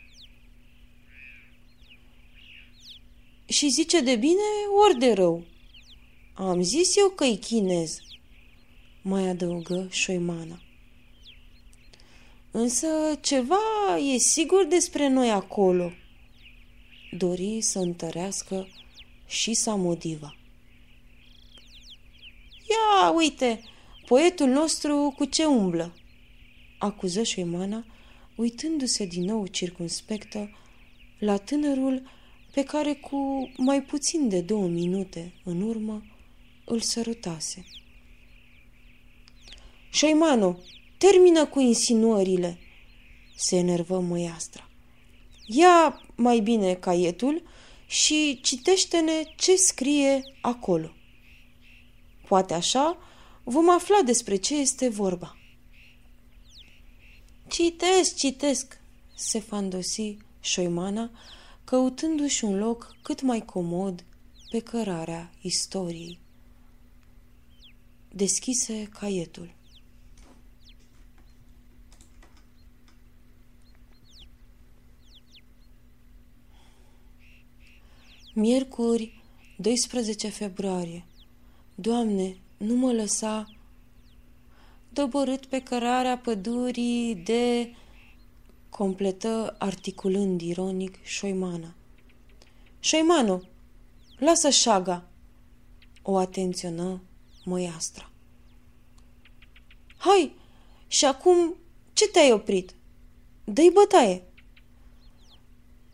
Și zice de bine ori de rău. Am zis eu că-i chinez, mai adăugă șoimana. Însă ceva e sigur despre noi acolo. Dori să întărească și Samodiva. Ia uite, poetul nostru cu ce umblă? Acuză șoimana, uitându-se din nou circunspectă la tânărul pe care cu mai puțin de două minute în urmă îl sărutase. Șoimano, termină cu insinuările, se enervă măiastra. Ia mai bine caietul și citește-ne ce scrie acolo. Poate așa vom afla despre ce este vorba. Citesc, citesc, se fandosi șoimana, căutându-și un loc cât mai comod pe cărarea istoriei. Deschise caietul. Miercuri, 12 februarie. Doamne, nu mă lăsa doborât pe cărarea pădurii de... completă articulând ironic Șoimana. Șoimano, lasă șaga! O atenționă măiastra. Hai, și acum ce te-ai oprit? Dă-i bătaie!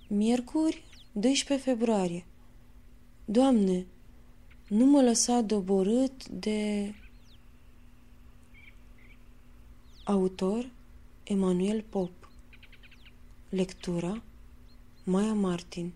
Miercuri, 12 februarie. Doamne, nu mă lăsa doborât de... Autor Emanuel Pop. Lectura Maia Martin